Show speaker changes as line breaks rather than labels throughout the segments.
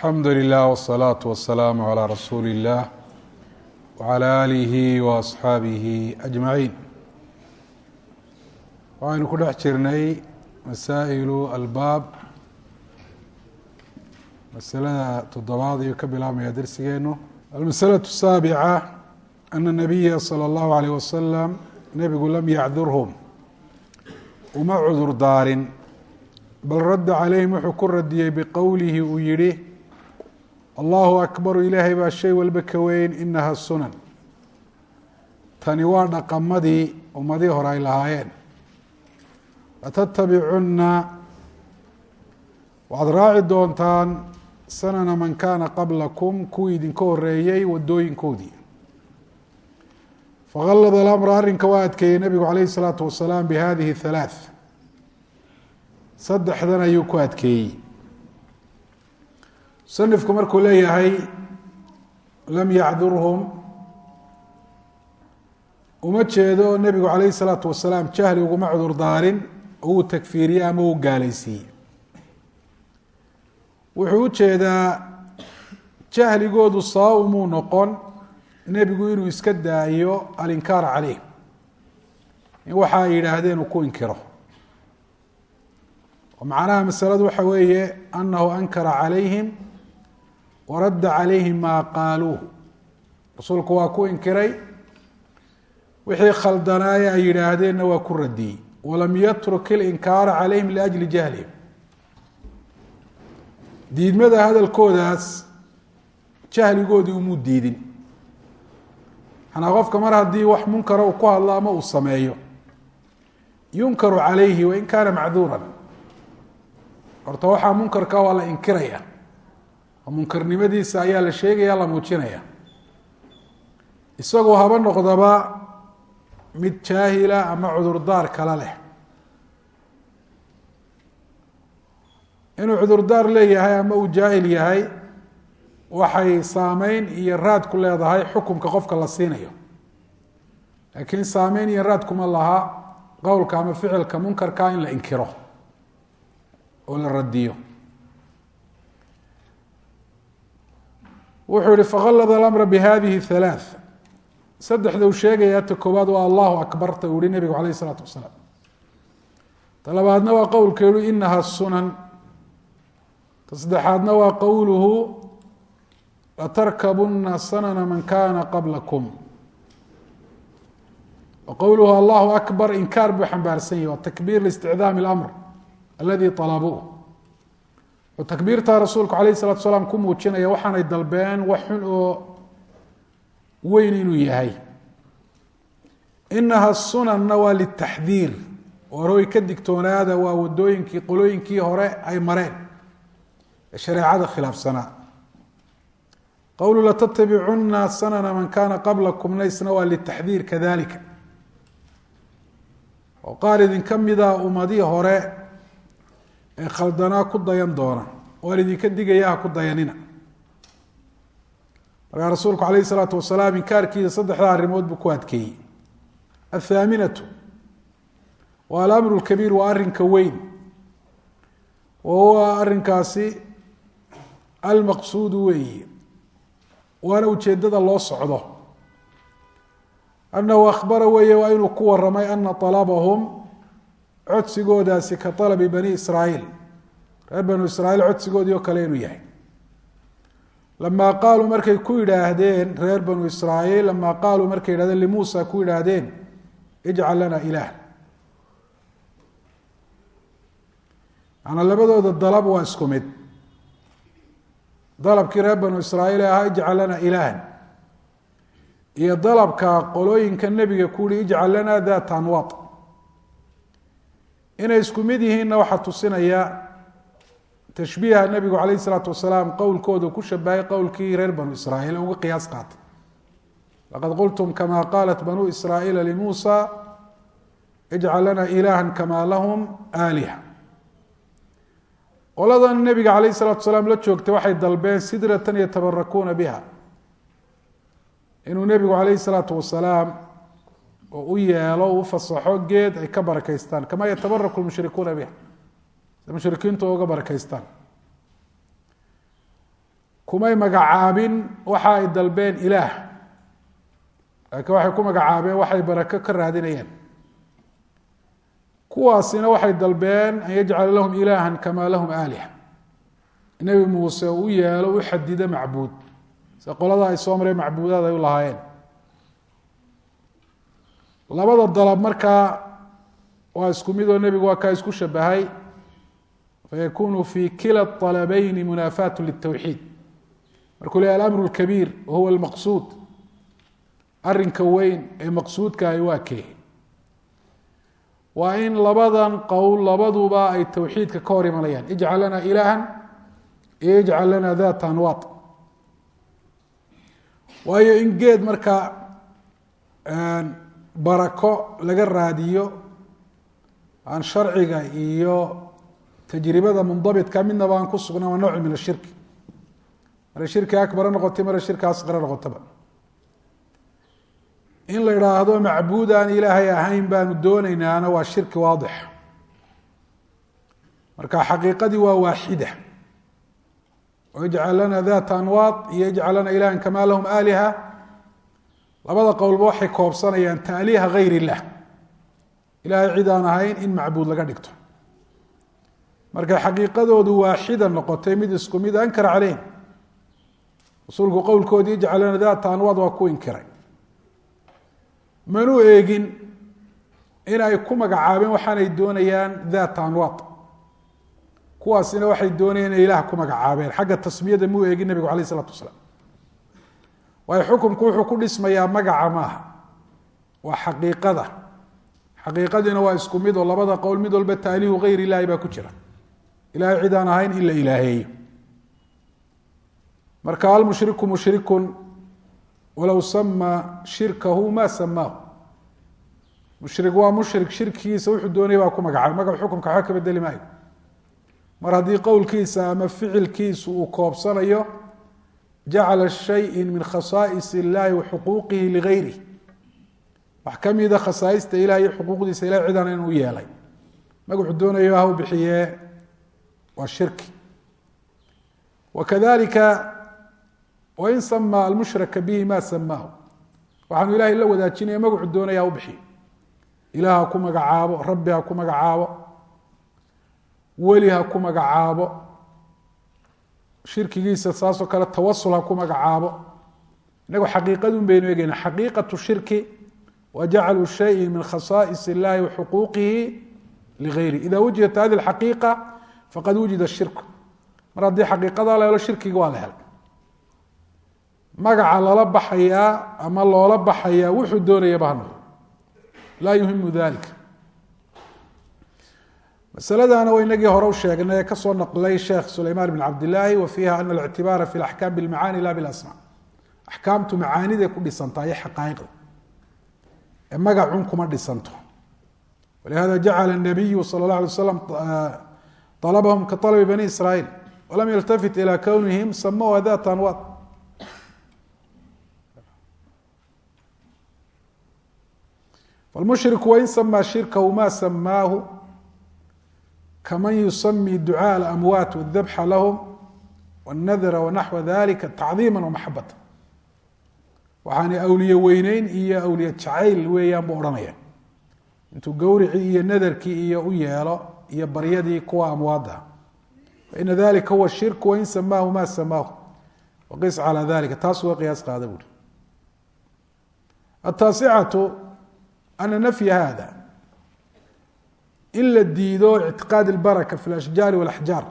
alxamdu lilah wالsalaaةu wasalaamu calىa rasuuli اllah wعalى aalihi waasxaabihi ajmaciin waxaynu ku dhex jirnay masaa'ilu albaab masalada toddobaad ayuu ka bilaabmaya dersigeenu almasalaة الsaabica ana nabiya salى اllahu عalيyh wasalam nebigu lam yacdurhum uma cudur daarin bal radda calayhim wuxuu ku radiyey biqowlihi uu yihi allahu akbaru ilaahay baa shay walba ka weyn inaha sunan. Tani waa dhaqamadii ummadii hore ay lahaayeen. Latattabicunna waxaad raaci doontaan sanana man kaana qablakum kuwii idinka horeeyey wadooyinkoodii faqalada alamra arrinka waa adkeeyey nebigu calayhi salaatu wasalaam bihadihi halaath saddexdan ayuu ku adkeeyey musanifku markuu leeyahay lam yacdurhum uma jeedo nebigu calayhi salaatu wasalaam jahli uguma cudur daarin uu takfiiriyey ama uu gaalaysiiyey wuxuu u jeedaa jahligoodu sabab umuu noqon nebigu inuu iska daayo alinkaar caleyh in waxa ay yidhaahdeen uu ku inkiro. Macnaha masaladu waxa weeye anahu ankara calayhim waradda calayhim maa qaaluuh. Rasuulku waa ku inkiray wixii khaldanaaye ay yidhaahdeenna waa ku radiyey. Walam yatruk ilinkaara calayhim liajli jahlihim. Diidmada hadalkoodaas jahligoodii umuu diidin. Manaa qofka mar haddii wax munkara uu ku hadlo ama uu sameeyo yunkaru calayhi wain kaana macduuran. Horta waxaa munkarka waa la inkiraya munkarnimadiisa ayaa la sheegaya la muujinaya. Isagoo haba noqdaba mid jaahila ama cudurdaar kale leh. Inuu cudurdaar leeyahay ama uu jaahil yahay waxay saameyn iyo raad ku leedahay xukumka qofka la siinayo. Laakiin saameyn iyo raad kuma laha qowlka ama ficilka munkarka in la inkiro oo la radiyo wuxuu yihi faqalada alamra bihadihi halaath saddexda uu sheegaya ta koowaad waa allahu akbarta uu yihi nebigu calayh isalaatu wasalaam. Ta labaadna waa qowlkeedu inaha sunan. Ta saddexaadna waa qowluhu latarkabuna sanana man kana qablakum. Wa allahu akbar inkaar buu xambaarsan yahi waa takbiir liisticdaami اlamr aladi alabuu takbiirtaa rasuulku alayh salatu salaam ku muujinaya waxaanay dalbeen wax xun oo weyn inuu yahay. Inaha sunanna waa litaxdiir. Horey ka digtoonaada waa wadooyinkii qolooyinkii hore ay mareen. Ee shareecada khilaafsanaa qowlu latattabicuna sanana man kana qablakum naysna waa litaxdiir kadalika oo qaar idinka mida ummadii hore ee khaldanaa ku dayan doona waan idinka digaya ha ku dayanina. Markaa rasuulku calayh isalaatu wasalaam inkaarkiisa saddexda arrimood buu ku adkeeyey. Athaaminatu waa alamru lkabiir waa arrinka weyn wa huwa arrinkaasi almaqsuudu weeye waana ujeedada loo socdo. Anahu akhbara weeye waa inuu ku waramay ana alabahum codsigoodaasi ka alabi bani israaiil. Reer banu israiil codsigoodii oo kale inuu yahay. Lamaa qaaluu markay ku yidhaahdeen reer banu israaiil lamaa qaaluu markay yidhahdeen limuusa ku yidhaahdeen ijcal lana ilaah. Maanaa labadooda dalab waa isku mid. Dalabkii reer banu israaiil ee ahaa ijcal lana ilaahan. Iyo dalabka qolooyinka nebiga ku yihi ijcal lana data anwaad inay isku mid yihiinna waxaa tusinaya tashbiiha nebigu calayh isalaatu wasalaam qowlkooda ku shabahay qowlkii reer banu israiil uga qiyaas qaatay. Laqad qultum kama qaalat banuu israaiila limuusa ijcal lana ilaha kama lahum aaliha. Qoladan nebiga calayh isalaatu wasalaam la joogtay waxay dalbeen sidratan yatabarakuuna biha. Inuu nebigu calayhi salaatu wasalaam oo u yeelo u fasaxo geed ay ka barakaystaan. Kama yatabaraku lmushrikuuna biha mushrikiintu uga barakaystaan. Kumay magacaabin waxa ay dalbeen ilaah. Laakiin waxay ku magacaabeen waxay barako ka raadinayeen kuwaasina waxay dalbeen an yajcala lahum ilaaha kamaa lahum aaliha nebi muuse u yeelo u xadido macbuud. Se qolada ay soo mareen macbuudaad ay u lahaayeen labada dalab markaa waa isku mid oo nebigu waa kaa isku shabahay fayakunu fi kila طalabeyni munaafaatu litowxiid markuu le alamru اlkabiir wahuwa almaqsuud. Arinka weyn ee maqsuudkahi waa kee? Waa in labadan qowl labaduba ay towxiidka ka hor imanayaan. Ijcal lana ilaaha iyo ijcal lana data anwaad waayo in geed marka barako laga raadiyo aan sharciga iyo tajribada mundabitka midnaba aan ku sugnaa waa nooc min ashirki mara shirki akbara noqotay mara shirki asqara noqotaba. In la idhaahdo macbuud ilaahay ahayn baanu doonaynaana waa shirki waadix. Marka xaqiiqadii waa waaxida. Oo lana data anwaad iyo ijcal lana ilahan kamaa lahum aaliha labada qowlba waxay koobsanayaan taaliiha gayr illah ilahay cid aan ahayn in macbuud laga dhigto. Markay xaqiiqadoodu waaxida noqotay mid isku mid ankar caleyhim rasuulku qowlkoodii ijcal lana data anwaad waa ku inkiray. Manuu eegin in ay ku magacaabeen waxaanay doonayaan data anwaad. Kuwaasina waxay doonayeen inay ilaah ku magacaabeen. Xagga tasmiyada muu eegin nebigu alayh isalatu wasalaam waayo xukumku wuxuu ku dhismayaa magaca maaha. Waa xaqiiqada. Xaqiiqadiina waa isku mid oo labada qowl mid walba taaliihu gayr ilahi baa ku jira. Ilahay cid aan ahayn in la ilaaheeyo marka almushriku mushrikun walow sama shirkahu ma samaahu mushrik waa mushrik shirkigiisa wuxuu doonaya baa ku magacaabay magac xukumka waxba ka bedeli maayo. Mar haddii qowlkiisa ama ficilkiisu uu koobsanayo jacala shayin min khasaais illahi wa xuquuqihi ligayrih wax ka mida khasaaista ilahi iyo xuquuqdiisa ilahay cidaan inuu yeelay. Magacu doonayo ha u bixiye waa shirki. Wakadalika wain sama almushraka bihi ma samaahu waxaanu ilahay la wadaajinaya magacu doonaya ha u bixiyo ilaah ha ku magacaabo rabbi ha ku magacaabo weli ha ku magacaabo shirkigiisa saasoo kale tawasul ku magacaabo. Inagu xaqiiqadun baynu eegeyna xaqiiqatu shirki wa shayin min khasaais illahi wa ligayri ida wujidat hadi xaqiiqa faqad wujida shirku. Mar haddii xaqiiqada la helo shirkiga waa la helay magaca lala baxayaa ama loola baxayaa wuxuu doonayaba ha noqdo. Laa yuhimu dalika masaladana waa inagii hore u sheegnay ee ka soo naqlay sheekh sulayman bn cabdillaahi wa fiiha ana alictibaara fi laxkaam bilmacaani la bilasma axkaamtu macaaniday ku dhisantaa iyo xaqaa'iqda ee magacun kuma dhisanto. Walihada jacala nabiyu sala اllah alay slam alabahum ka alabi bani israiil walam yaltafit ila kownihim samauha data anwaad. Falmushriku wain samaa shirkahu ma kaman yusami ducaa alamwaat wاdabxa lahum wاnadra wanaxwa dalika tacdiima wamaxabata waxaana awliye weyneyn iyo awliye jacayl weeyaan buu odhanaya intuu gowricii iyo nadarkii iyo u yeelo iyo baryadii kuwa amwaadda faina dalika huwa shirku wain samaahu ma samaahu waqis calى dalika taas uga qiyaas qaada buuri ataasicatu ana nafya hada in la diido ictiqaad اlbaraka fi اlashjaari wاlaxjaar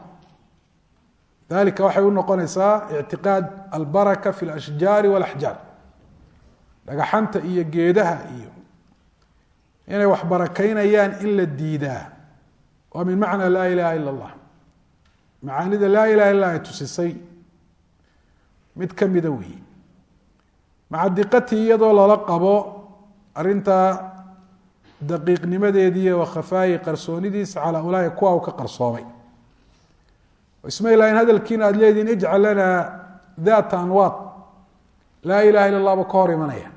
dalika waxay u noqonaysaa ictiqaad albaraka fi اlashjaari wاlaxjaar dhagaxanta iyo geedaha iyo inay wax barakaynayaan in la diidaa waa min macna laa ilaha ila اllah macaanida laa ilaha illa ay tusisay mid kamida weeye maca diqatii iyadoo lala qabo arintaa daqiiqnimadeedii wa khafaayi qarsoonidiisa calaa ulaahi kuwa u ka qarsoomay. Isma ilahin hadalkiina aada leedihin ijcal lana data anwaad laa ilaha illa allah ba ka hor imanaya.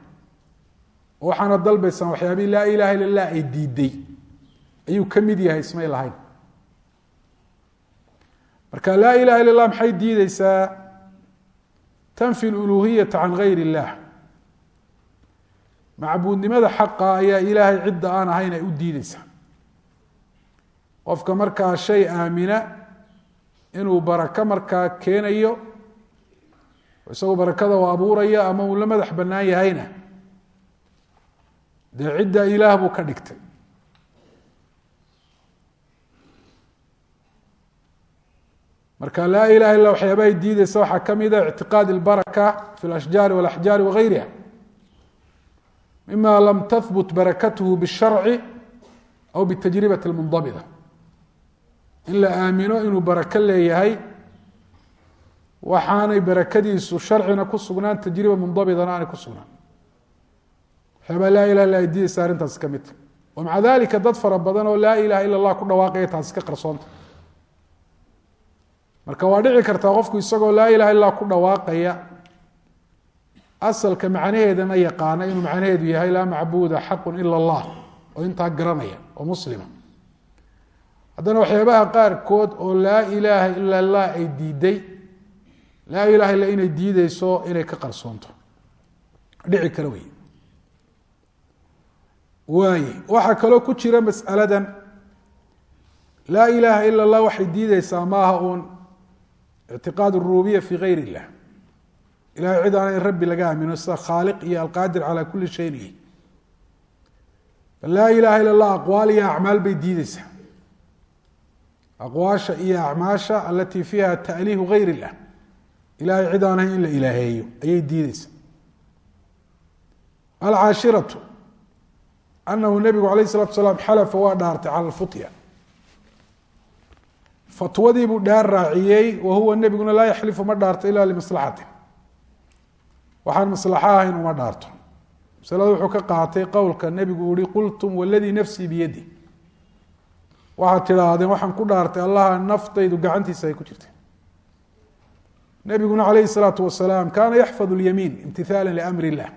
Waxaana dalbaysaan waxyaabihii laa ilaha illa allah ay diiday. Ayuu ka mid yahay ismay lahayn marka laa ilaha illa allah maxay diideysaa tanfi luluhiyata can gayr illah macbuudnimada xaqa ayaa ilaahay cidda aan ahayn ay u diideysaa qofka markaa shay aamina inuu barako markaa keenayo isagoo barakada u abuurayo ama uu la madax bannaan yahayna dee cidda ilaah buu ka dhigtay. Marka laa ilaha illa waxyaabahay diideysa waxaa ka mida ah ictiqaad ilbaraka fi lashjaari walaxjaari wagayriha mima lam tahbut barakatuhu bاsharci aw bitajribati اlmundabita in la aamino inuu barako leeyahay waxaanay barakadiisu sharcina ku sugnaan tajriba mundabitana aanay ku sugnaan waxyaabaa laa ilaha illa diyeysa arrintaasi ka midta oo maca dalika dad fara badan oo laa ilaha ila allah ku dhawaaqaya taasi ka qarsoonta marka waa dhici asalka macnaheedana yaqaana inuu macnaheedu yahay laa macbuuda xaqun ila allah oo intaa garanaya oo muslima. Haddana waxyaabaha qaarkood oo laa ilaaha ila allah ay diiday laa ilaha illa inay diideyso inay ka qarsoonto. Dhici kara wey waaye waxaa kaloo ku jira masaladan laa ilaaha ila allah waxay diideysaa maaha uun ictiqaad rububiya fi gayr illah ilahay cid aana in rabbi laga aamino sida khaaliq iyo alqaadir calaa kuli shayin iyo bal laa ilaha ila allah aqwaal iyo acmaal bay diideysaa aqwaasha iyo acmaasha alatii fiiha taaliihu gayr illah ilahay cid in la ilaaheeyo ayay diideysaa alcaashiratu anahu nabigu alayh salatu salaam xalafa waa dhaartay cala lfutya fatwadii buu dhaar raaciyey wa huwa nebiguna laa yaxlifu ma dhaarto ila limaslaxatin waxaan maslaxo ahayn uma dhaarto. Masalada wuxuu ka qaatay qowlka nebigu uhi qultum waladii nafsii biyadi waxaad tidhaahdeen waxaan ku dhaartay allaha naftaydu gacantiisa ay ku jirtay. Nebiguna calayhi salaatu wasalaam kaana yaxfad lyamiin imtithaala liamri illah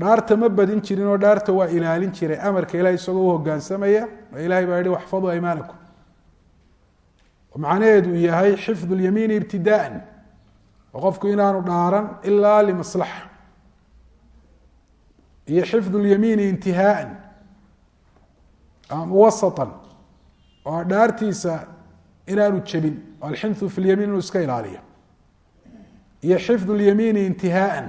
dhaarta ma badin jirin oo dhaarta waa ilaalin jiray. Amarka ilahay isagoo u hogaansamaya oo ilahay baa yihi waxfaduu aymaanakum macnaheedu yahay xifd اlyamiini ibtidaءa oo qofku inaanu dhaaran ilaa limaslaxa iyo xifd اlyamiini intihaaan ama wasaan oo dhaartiisa inaanu jebin oo alxinthu fi lyamiin inuu iska ilaaliyo. Iyo xifd اlyamiini intihaaan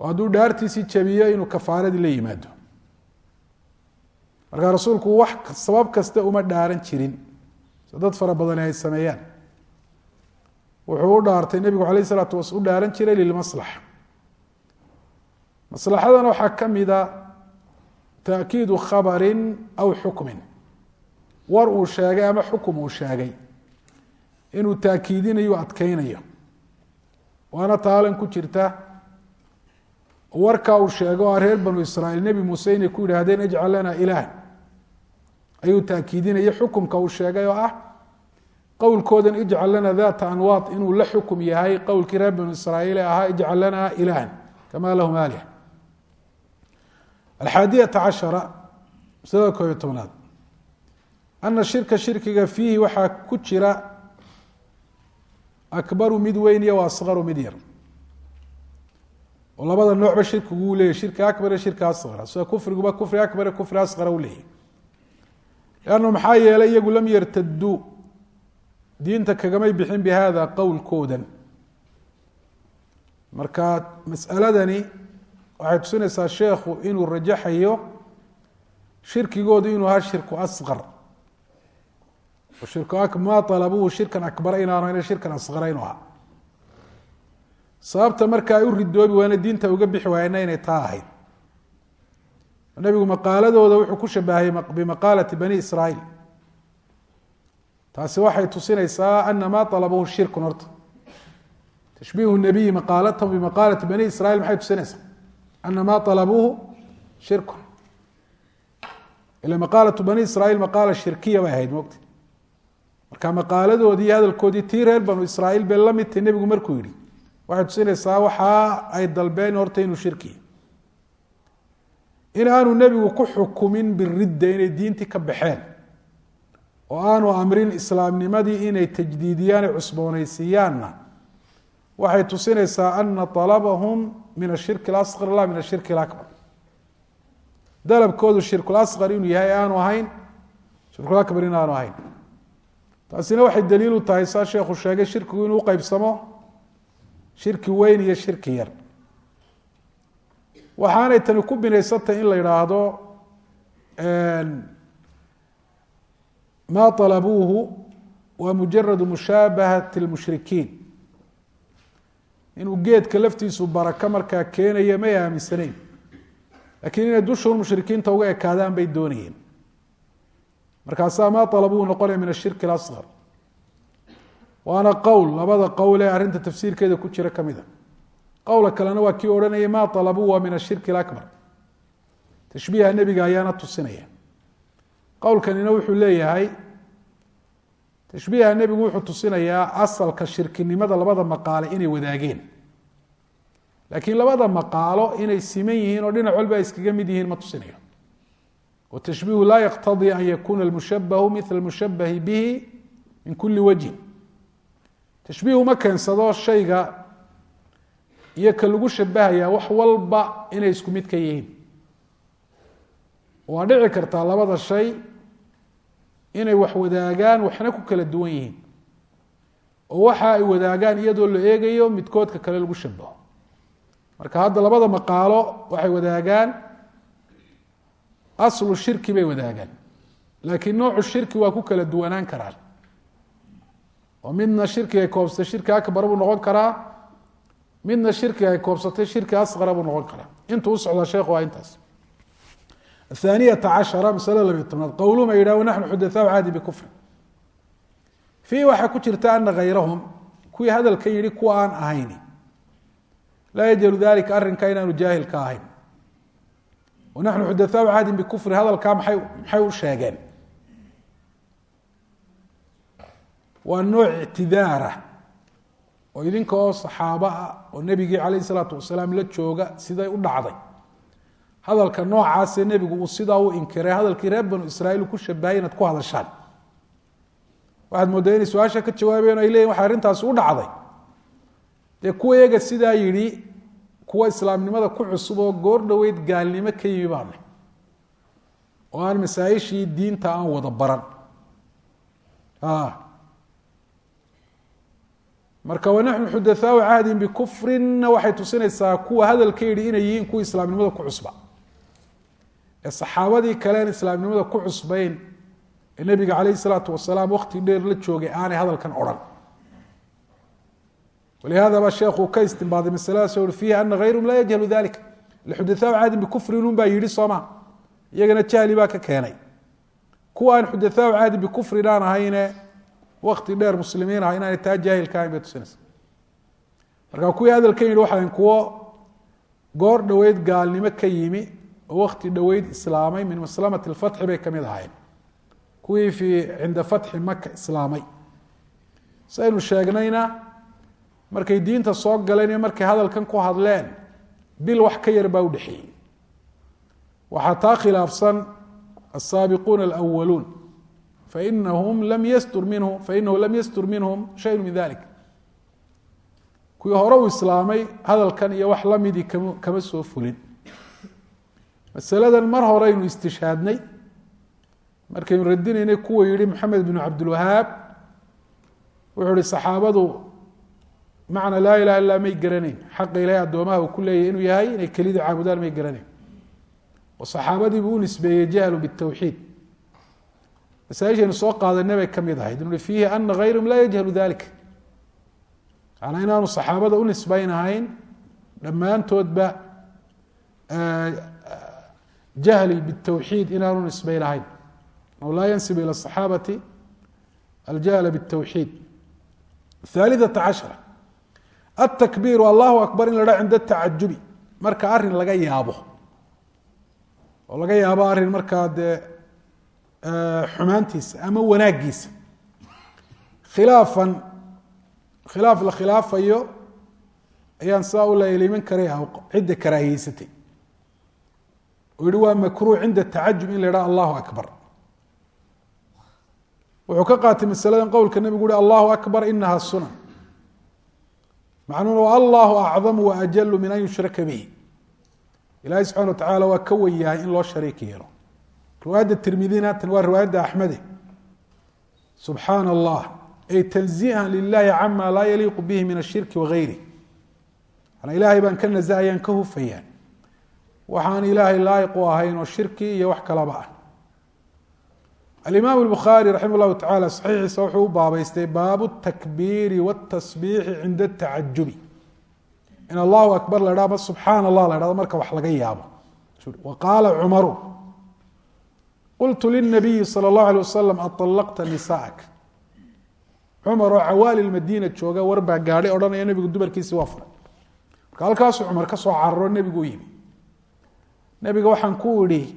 oo hadduu dhaartiisii jebiyo inuu kafaaradii la yimaado. Marka rasuulku wax sabab kasta uma dhaaran jirin. Dad fara badan ay sameeyaan wuxuu u dhaartay nebigu alayh salaatu was u dhaaran jiray lilmaslaxa maslaxadana waxaa ka mida taakiidu khabarin aw xukmin. War uu sheegay ama xukum uu sheegay. Inuu taakiidinayo adkeynayo waana taalan ku jirta warkaa uu sheego o reer banu israiil nebi muuse inay ku yidhaahdeen ijcal lana ilaah ayuu taakiidinaya xukumka uu sheegay oo ah qowlkoodan ijcal lana data anwaad inuu la xukum yahay qowlkii reer banu israiil ee ahaa ijcal lana ilahan kama lahum alih alxaadiyata cashara maslada koob iyo tobnaad. Ana shirka shirkiga fiihi waxaa ku jira akbaru mid weyn iyo asqaru mid yar. Oo labada noocba shirkigu u leyahy shirki akbar iyo shirki asqara sida kufriguba kufri akbar iyo kufri asqara u leeyahy lannu maxaa yeelay iyagu lam yartaduu diinta kagamay bixin bi hada qowlkoodan. Marka mas'aladani waxay tusinaysaa sheekhu inuu rajaxayo shirkigoodu inuu ahaa shirku asqar. Shirku ma alabuhu shirkan akbara inaanu ina shirkan asqara inu ahaa sababta marka ay u ridoobi waana diinta uga bixi waayena inay taa ahayd. Nabigu maqaaladooda wuxuu ku shabahay bimaqaalati bani israiil taasi waxay tusinaysaa ana ma alabuhu shirkun horta. Tashbiihu nabiyi maqaalatahum bimaqaalati bani israiil maxay tusinaysaa? Ana ma alabuuhu shirkun. Ila maqaalatu bani israiil maqaala shirkiya bay ahayd mogta marka maqaaladoodii hadalkoodii tii reer banu israiil bay la mid tahay nebigu markuu yihi waxay tusinaysaa waxa ay dalbeen horta inuu shirkiya in aanu nebigu ku xukumin biridda inay diintii ka baxeen oo aanu amrin islaamnimadii inay tajdiidiyaan ay cusboonaysiiyaanna. Waxay tusinaysaa anna alabahum min ashirki alar laa min ashirki abar dalabkoodu shirkulasqar inuu yahay aanu ahayn shirkulabar in aanu ahayn. Taasina waxay daliil u tahay saa sheekhu sheegay shirkigu inuu u uqeybsamo shirki weyn iyo shirki yar. Waxaanay tani ku binaysantay in la idhaahdo ma طalabuuhu waa mujaradu mushaabahat اlmushrikiin inuu geedka laftiisu baraka markaa keenaya may aaminsanayn lakiin inay dushuun mushrikiinta uga ekaadaan bay doonayeen markaasaa ma alabuuhu noqonaya min ashirki اlasqar waana qowl labada qowl ee arrinta tafsiirkeeda ku jira kamida qowla kalena waa kii odhanayay ma alabuu waa min ashirki اlakbar tashbiiha nebiga ayaana tusinaya qowlkanina wuxuu leeyahay tashbiiha nebigu wuxuu tusinayaa asalka shirkinimada labada maqaale inay wadaageen. Laakiin labada maqaalo inay siman yihiin oo dhinac walba ay iskaga mid yihiin ma tusinayo. Watashbiihu laa yaqtadii an yakuna almushabahu mila mushabahi bihi min kuli wajhin. Tashbiihu ma keensado shayga iyo ka lagu shabahaya wax walba inay isku mid ka yihiin waa dhici kartaa labada shay inay wax wadaagaan waxna ku kala duwan yihiin. Oo waxa ay wadaagaan iyadoo la eegayo midkoodka kale lagu shabaho marka hadda labada maqaalo waxay wadaagaan aslu shirki bay wadaagaan. Laakiin noocu shirki waa ku kala duwanaan karaan. Oo midna shirkiga ay koobsatay shirki akbar buu noqon karaa. Midna shirkiga ay koobsatay shirki asqara buu noqon karaa. Intuu u socdaa sheekhu waa intaas ahaaniyata cashara masale labiyo tobnaad qowluhum ay yidhah naxnu xudathaau caadi bikufri fiihi waxaa ku jirta ana hayrahum kuwii hadalka yihi kuwa aan ahayni laa yajhalu dalika arrinka inaanu jaahil ka ahayn o naxnu xudathaau caadin bikufri hadalkaa maxay maxay u sheegeen waa nooc ictidaara oo idinka oo saxaabo ah oo nebigii calayh isalaatu wasalaam hadalka noocaasee nebigu uu sidaa u inkiray hadalkii reer banu israiil uu ku shabahay inaad ku hadashaan. Waxaad mooddaa inay su'aasha ka jawaabayeen ay leyihin waxay arrintaasi u dhacday. Dee kuwa eega sidaa yidhi kuwa islaamnimada ku cusub oo goor dhoweyd gaalnimo ka yimi baane oo aan masaa-ishii diinta aan wada baran. Marka wanaxnu xudathaau cahdin bikufrinna waxay tusinaysaa kuwa hadalka yidhi inay yihiin kuwa islaamnimada ku cusba ee saxaabadii kaleen islaamnimada ku cusbayn ee nebiga calayh isalaatu wasalaam wakti dheer la joogay aanay hadalkan odhan. Walihada baa sheekhu ka istimbaaday masaladaas ui fiihi ana hayrahum laa yajhalu dalika xudathaau caadin bikufrin un baa yidhi sooma iyagana jahli baa ka keenay. Kuwa aan xudathaau caadin bikufrin aan ahayne wakti dheer muslimiin ah inaanay taa jaahilka ahayn bay tusinaysa marka kuwii hadalkan yidhi waxaa kuwo goor dhoweyd gaalnimo ka yimi oo wakti dhoweyd islaamay min maslamati lfatxi bay ka mid ahayn kuwii fii cinda fatxi maka islaamay. Saynu sheegnayna markay diinta soo galeen iyo markay hadalkan ku hadleen bil wax ka yar baa u dhexeeyey. Waxaa taa khilaafsan asaabiquuna alawaluun fainahum lam yastur minhu fainahu lam yastur minhum shayu min dalik kuwii hore uu islaamay hadalkan iyo wax lamidii kama kama soo fulin masaladan mar horeynu istishhaadnay markaynu radinaynay kuwa yihi maxamed binu cabdilwahaab wuxuu ihi saxaabadu macna laa ilaha illaa may garanayn xaqa ilahay addoomaha uu ku leeyahy inuu yahay inay kelida caabudaan may garanayn oo saxaabadiibuu nisbeeyey jahlu bitawxiid. Masaaishaynu soo qaadanay bay ka mid ahayd. Inu fiihi ana hayrahum laa yajhalu dalik manaa inaanu saxaabada u nisbaynahayn dhammaantoodba jahli bitawxiid inaanu nisbaynahayn anhu laa yansib ila saxaabati aljahla bitawxiid. Haaliata cashara. Atakbiiru allahu akbar in la dha cinda tacajubi marka arrin laga yaabo. Oo laga yaabo arrin markaa dee xumaantiisa ama wanaagiisa khilaafan khilaaf la khilaafayo ayaan saa u oo yihi waa makruuh cinda tacajub in la idhaha allahu akbar. Wuxuu ka qaatay masaladan qowlka nebigu uhi allahu akbar inaha sunan. Macnuhuna wa allahu acdamu waajalu min an yushraka bihi. Ilahi subxana wa tacala waa ka wen yahay in loo shariik yeelo. Riwaayadda tirmidina tan waa riwaayadda axmede. Subxaana allah ay tanziihan lilahi cama laa yaliiqu bihi min ashirki wagayri ana ilaahay baan ka nasahayaan ka hufayaan waxaan ilaahay laayiq u ahayn oo shirki iyo wax kalaba ah alimaam الbukhaari raximah llahu tacala saxiixiisa wuxuu u baabeystay baabu اtakbiiri wاtasbiixi cinda اtacajubi in allahu akbar la dhah ma subxaan allah la dhahdo marka wax laga yaabo wa qaala cumaru qultu lلnabiyi salى اllahu alيه wasalam aطalaqta nisaءak cumar oo cawaali madiina jooga war baa gaadhay odhanaya nebigu dumarkiisi waa furay marka halkaasuu cumar ka soo cararo nebigu u yimi nebiga waxaan ku idhi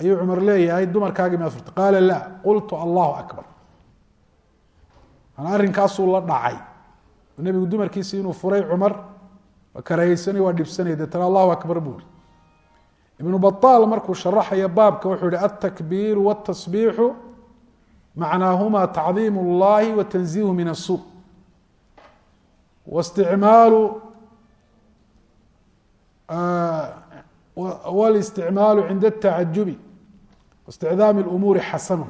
ayuu cumar leeyahay dumarkaagii ma furtay qaala la qultu allahu akbar. Arrinkaasuu la dhacay. Nebigu dumarkiisi inuu furay cumar waa karahaysanay waa dhibsanay deetana allahu akbar buu ihi ibnu baaal markuu sharaxaya baabka wuxuu yihi altakbiiru wاtasbiixu macnaahuma tacdiim اllahi watanziihu min asu wasticmaalu wاlisticmaalu cinda الtacajubi واsticdaam اlumuuri xasanu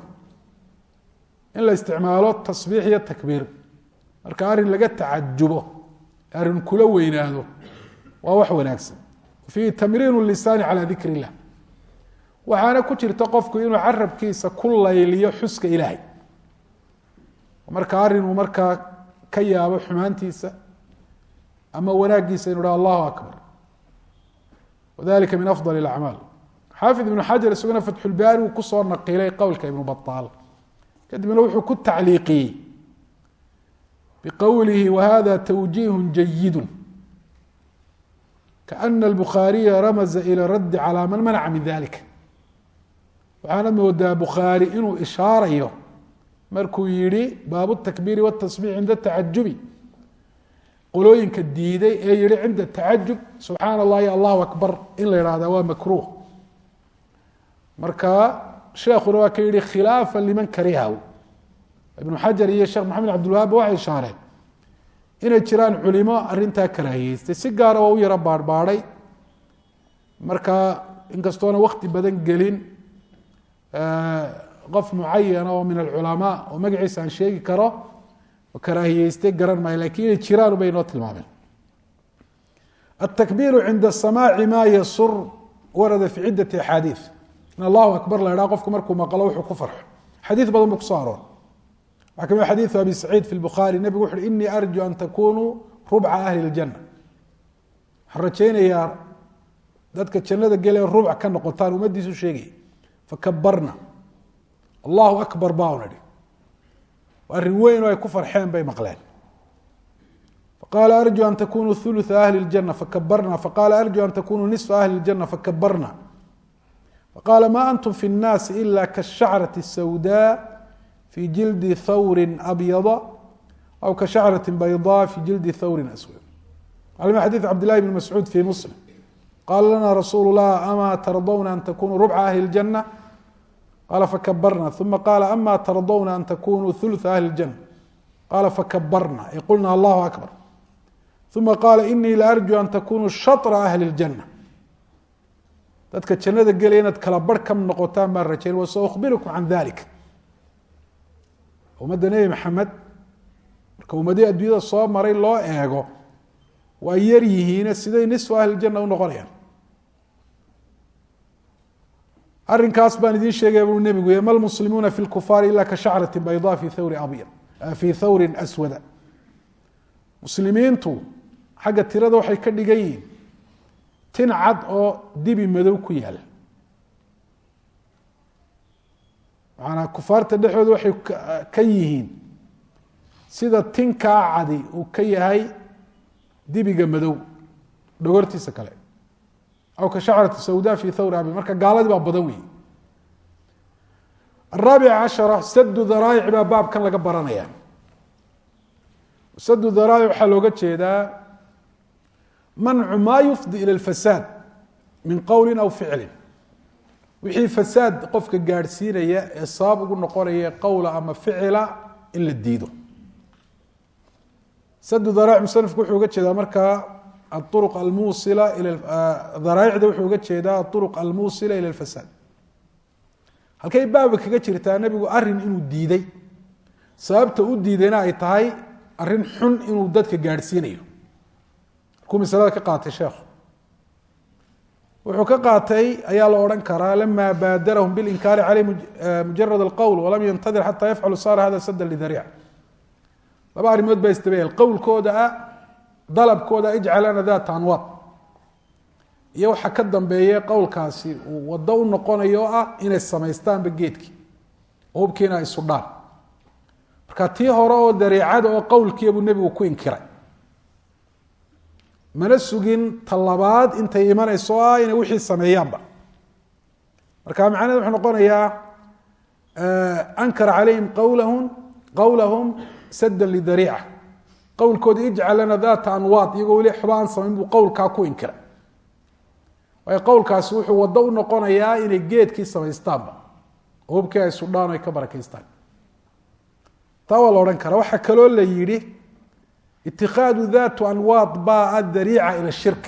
in la isticmaalo tasbiix iyo takbiir marka arrin laga tacajubo arrin kula weynaado waa wax wanaagsan fiihi tamriin lisaani calى dikr اllah waxaana ku jirta qofku inuu carabkiisa ku layliyo xuska ilaahay marka arrin uu markaa ka yaabo xumaantiisa ama wanaagiisa inu ha allahu akbar wadalika min afdal اlacmaal xaafid ibnu xajar isaguna fatxulbaari uu ku soo naqilay qowlka ibnu baaal kadibna wuxuu ku tacliiqiyey biqowlihi wahada twjiihu jayidu kaana albukhaariya ramaza ila raddi calaa man manaca min dalika waxaanad moodaa bukhaari inuu ishaarayo markuu yihi baabu takbiiri wاtasbiix cinda tacajubi qolooyinka diiday ee yihi cinda tacajub subxaan allahi allahu akbar. In la ihahda waa makruh marka sheekuna waa ka yihi khilaafa liman karihaw ibnu xajar iyo sheekh maxamed cabdilwahaab waxay ishaareen inay jiraan culimo arintaa karaahiyeystay si gaara waa u yaro baarhbaadhay marka inkastoona wakti badan gelin qof mucayana oo min alculamaa oo magaciisa aan sheegi karo karaahiyeystay garan maayo laakiin inay jiraan bay noo tilmaameen. Atakbiiru cinda samaaci ma yasur warada fi ciddati axaadiid in allahu akbar la idhaha qofku markuu maqlo wuxuu ku farxo. Xadiid badan buu kuso aroor waxaa ka mid xadiidu abi saciid fi lbukhaari nebigu wuxu uhi inii arju an takunuu rubca ahli اljana waxaan rajaynayaa dadka jannada geleen rubc ka noqotaan ummaddiisu sheegaya fakabarna allahu akbar baa una arrin weyn oo ay ku farxeen bay maqleen. Faqaala arju an takunuu ulua ahli ljana fakabarna. Faqaala arju an takunuu nifa ahli ljana fakabarna. Faqaala ma antum fi nnaasi ila kashacrati sawda fi jildi hawrin abyada aw kashacrati bayda fi jildi hawrin aswad. Alima xadiid cabdillahi bn mascuud fi muslim. Qaala lana rasuulu lah ama tardawna an takunuu rubca ahli اljana qala fakabarna uma qala ama tardawna an takunuu uluثa ahli اljana qala fakabarna ay qulna allahu akbar uma qala inii laarju an takunuu shaطra ahli اljana dadka jannada gelaya inaad kala barh ka noqotaan baan rajayn wa saukbirukum can dalik ummadda nebi maxamed marka ummadihii adduunyada soo maray loo eego waa yar yihiine siday nisfu ahli ljana u noqonayaan arrinkaas baan idiin sheegaya buu nebigu y ma lmuslimuuna fi lkufaari ila ka shacrati bayda fi thawri abyad. Fii thawrin aswada. Muslimiintu xagga tirada waxay ka dhigan yihiin tin cad oo dibi madow ku yaal. Maanaa kufaarta dhexdooda waxay ka yihiin sida tinkaa cadi uu ka yahay dibiga madow dhogortiisa kale aw ka shacrati sawda fi thawri abi marka gaaladii baa badan weyi araabic cashara sadu daraa'ic baa baabkan laga baranaya sadu daraa'ic waxaa looga jeedaa mancu maa yufdi ila lfasaad min qowli aw ficlin wixii fasaad qofka gaadhsiinaya ee sabab ugu noqonaya qowla ama ficila in la diido sadu daraa'ic musanifku wuxuu uga jeedaa markaa aruq almuusila daraaicda wuxuu uga jeedaa aruq almuusila ila lfasaad halkay baaba kaga jirtaa nebigu arrin inuu diiday sababta u diidayna ay tahay arrin xun inuu dadka gaadhsiinayo markuu masalada ka qaatay sheekhu wuxuu ka qaatay ayaa la odhan karaa lama baadarahum bilinkaari caleyh mujarad alqowl walam yantadir xata yafcalu saara hada sada lidariica laba arrimood baa isdabayal qowlkooda ah dalabkooda ijcal ana data anwaad iyo waxaa ka dambeeye qowlkaasi uu waddo u noqonayo ah inay samaystaanba geedkii hubkiina ay sudhaan marka tii hore oo dariicada oo qowlkiiya buu nebigu ku inkiray. Mana sugin talabaad intay imanayso o ah inay wixii sameeyaanba. Marka macnaheed wuxuu noqonayaa ankara calayhim qawlahum qowlahum sada lidariica qowlkooda ijcal lana data anwaad iyagoo weli xuba aan samayn buu qowlkaa ku inkiray waayo qowlkaasi wuxuu waddo u noqonayaa inay geedkii samaystaanba. Hubkii ay sudhaan ay ka barakaystaan. Taa waa la odhan karaa. Waxaa kaloo la yidhi itikaadu datu anwaad baa a dariica ila shirk.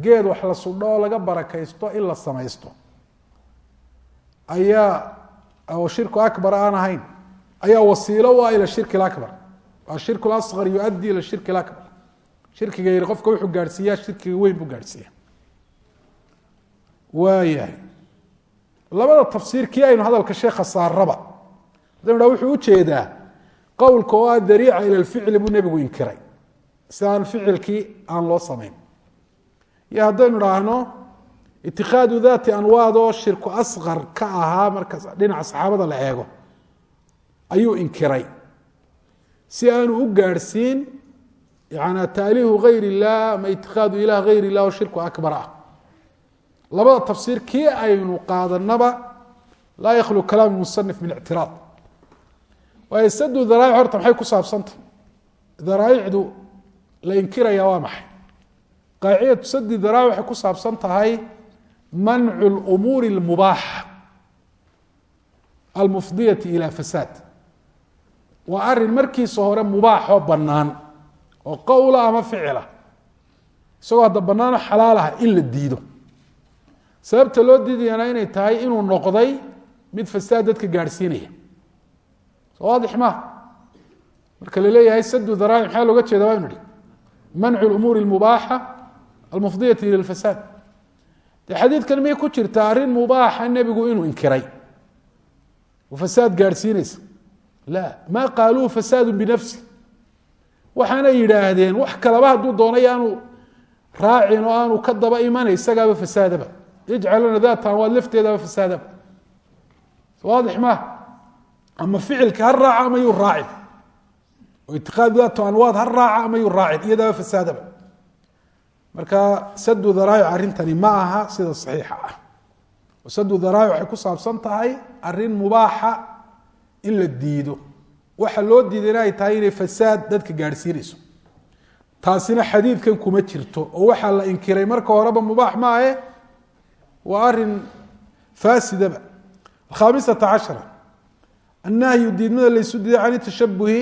Geed wax la sudho laga barakaysto in la samaysto. Ayaa oo shirku akbar aan ahayn ayaa wasiilo u ah ila shirki abar ashirk asqar yuaddi ila shirki abar shirkiga yari qofka wuxuu gaadhsiiyaa shirkiga weyn buu gaadhsiiya waayahay. Labada tafsiir kii aynu hadalka sheekha saaraba hadaynu dha wuxuu u jeedaa qowlka oo ah dariica ila lficli buu nebigu inkiray. Si aan ficilkii aan loo samayn. Iyo haddaynu dhaahno itikaadu dati anwaad oo shirku asqar ka ahaa marka dhinaca saxaabada si aanu u gaadhsiin taaliihu gayr illah ama itikaadu ilah gayr illah oo shirku akbar ah. Labada tafsiir kii aynu qaadanaba laa yakhlu kalaam musanif min ictiraad. Waayo sadu daraa'ic horta maxay ku saabsantah daraaicdu la inkiraya waa maxay? Qaacidatu sadi daraa'ic waxay ku saabsan tahay mancu lumuuri اlmubaaxa almufdiyati ila fasaad waa arrin markiisa hore mubaaxoo bannaan oo qowla ama ficila isagoo hadda bannaano xalaal ah in la diido. Sababta loo diidayana inay tahay inuu noqday mid fasaad dadka gaadhsiinaya. Soo waadix maha marka la leeyahay sadu daraa'ic maxaa looga jeeda waynu ihi mancu lumuuri اlmubaaxa almufdiyati ila dee xadiidkan miyay ku jirtaa arrin mubaaxa nebigu inuu inkiray? Oo fasaad gaadhsiinaysa la ma qaaluuhu fasaadu binafsi. Waxaanay yidhaahdeen wax kalaba hadduu doonay aanu raacin oo aanu ka daba imanay isagaaba fasaadaba. Yajcaluna data anwaad lafteedaba fasaadaba. Waadix maha ama ficilka ha raaca ama yuu raacin. Oo itiqaadu datu anwaad ha raaca ama yuu raacin iyadaaba fasaadaba. Marka sadu daraa'ic arrintani ma aha sida saxiixa ah. Sadu daraa'ic waxay mubaaxa in la diido. Waxa loo diidayna ay tahay inay fasaad dadka gaadhsiinayso. Taasina xadiidkan kuma jirto oo waxaa la inkiray marka horeba mubaax maahe waa arrin faasidaba. Alkhaamisata cashara. Annahyu diidmada laysu diiday can tashabuhi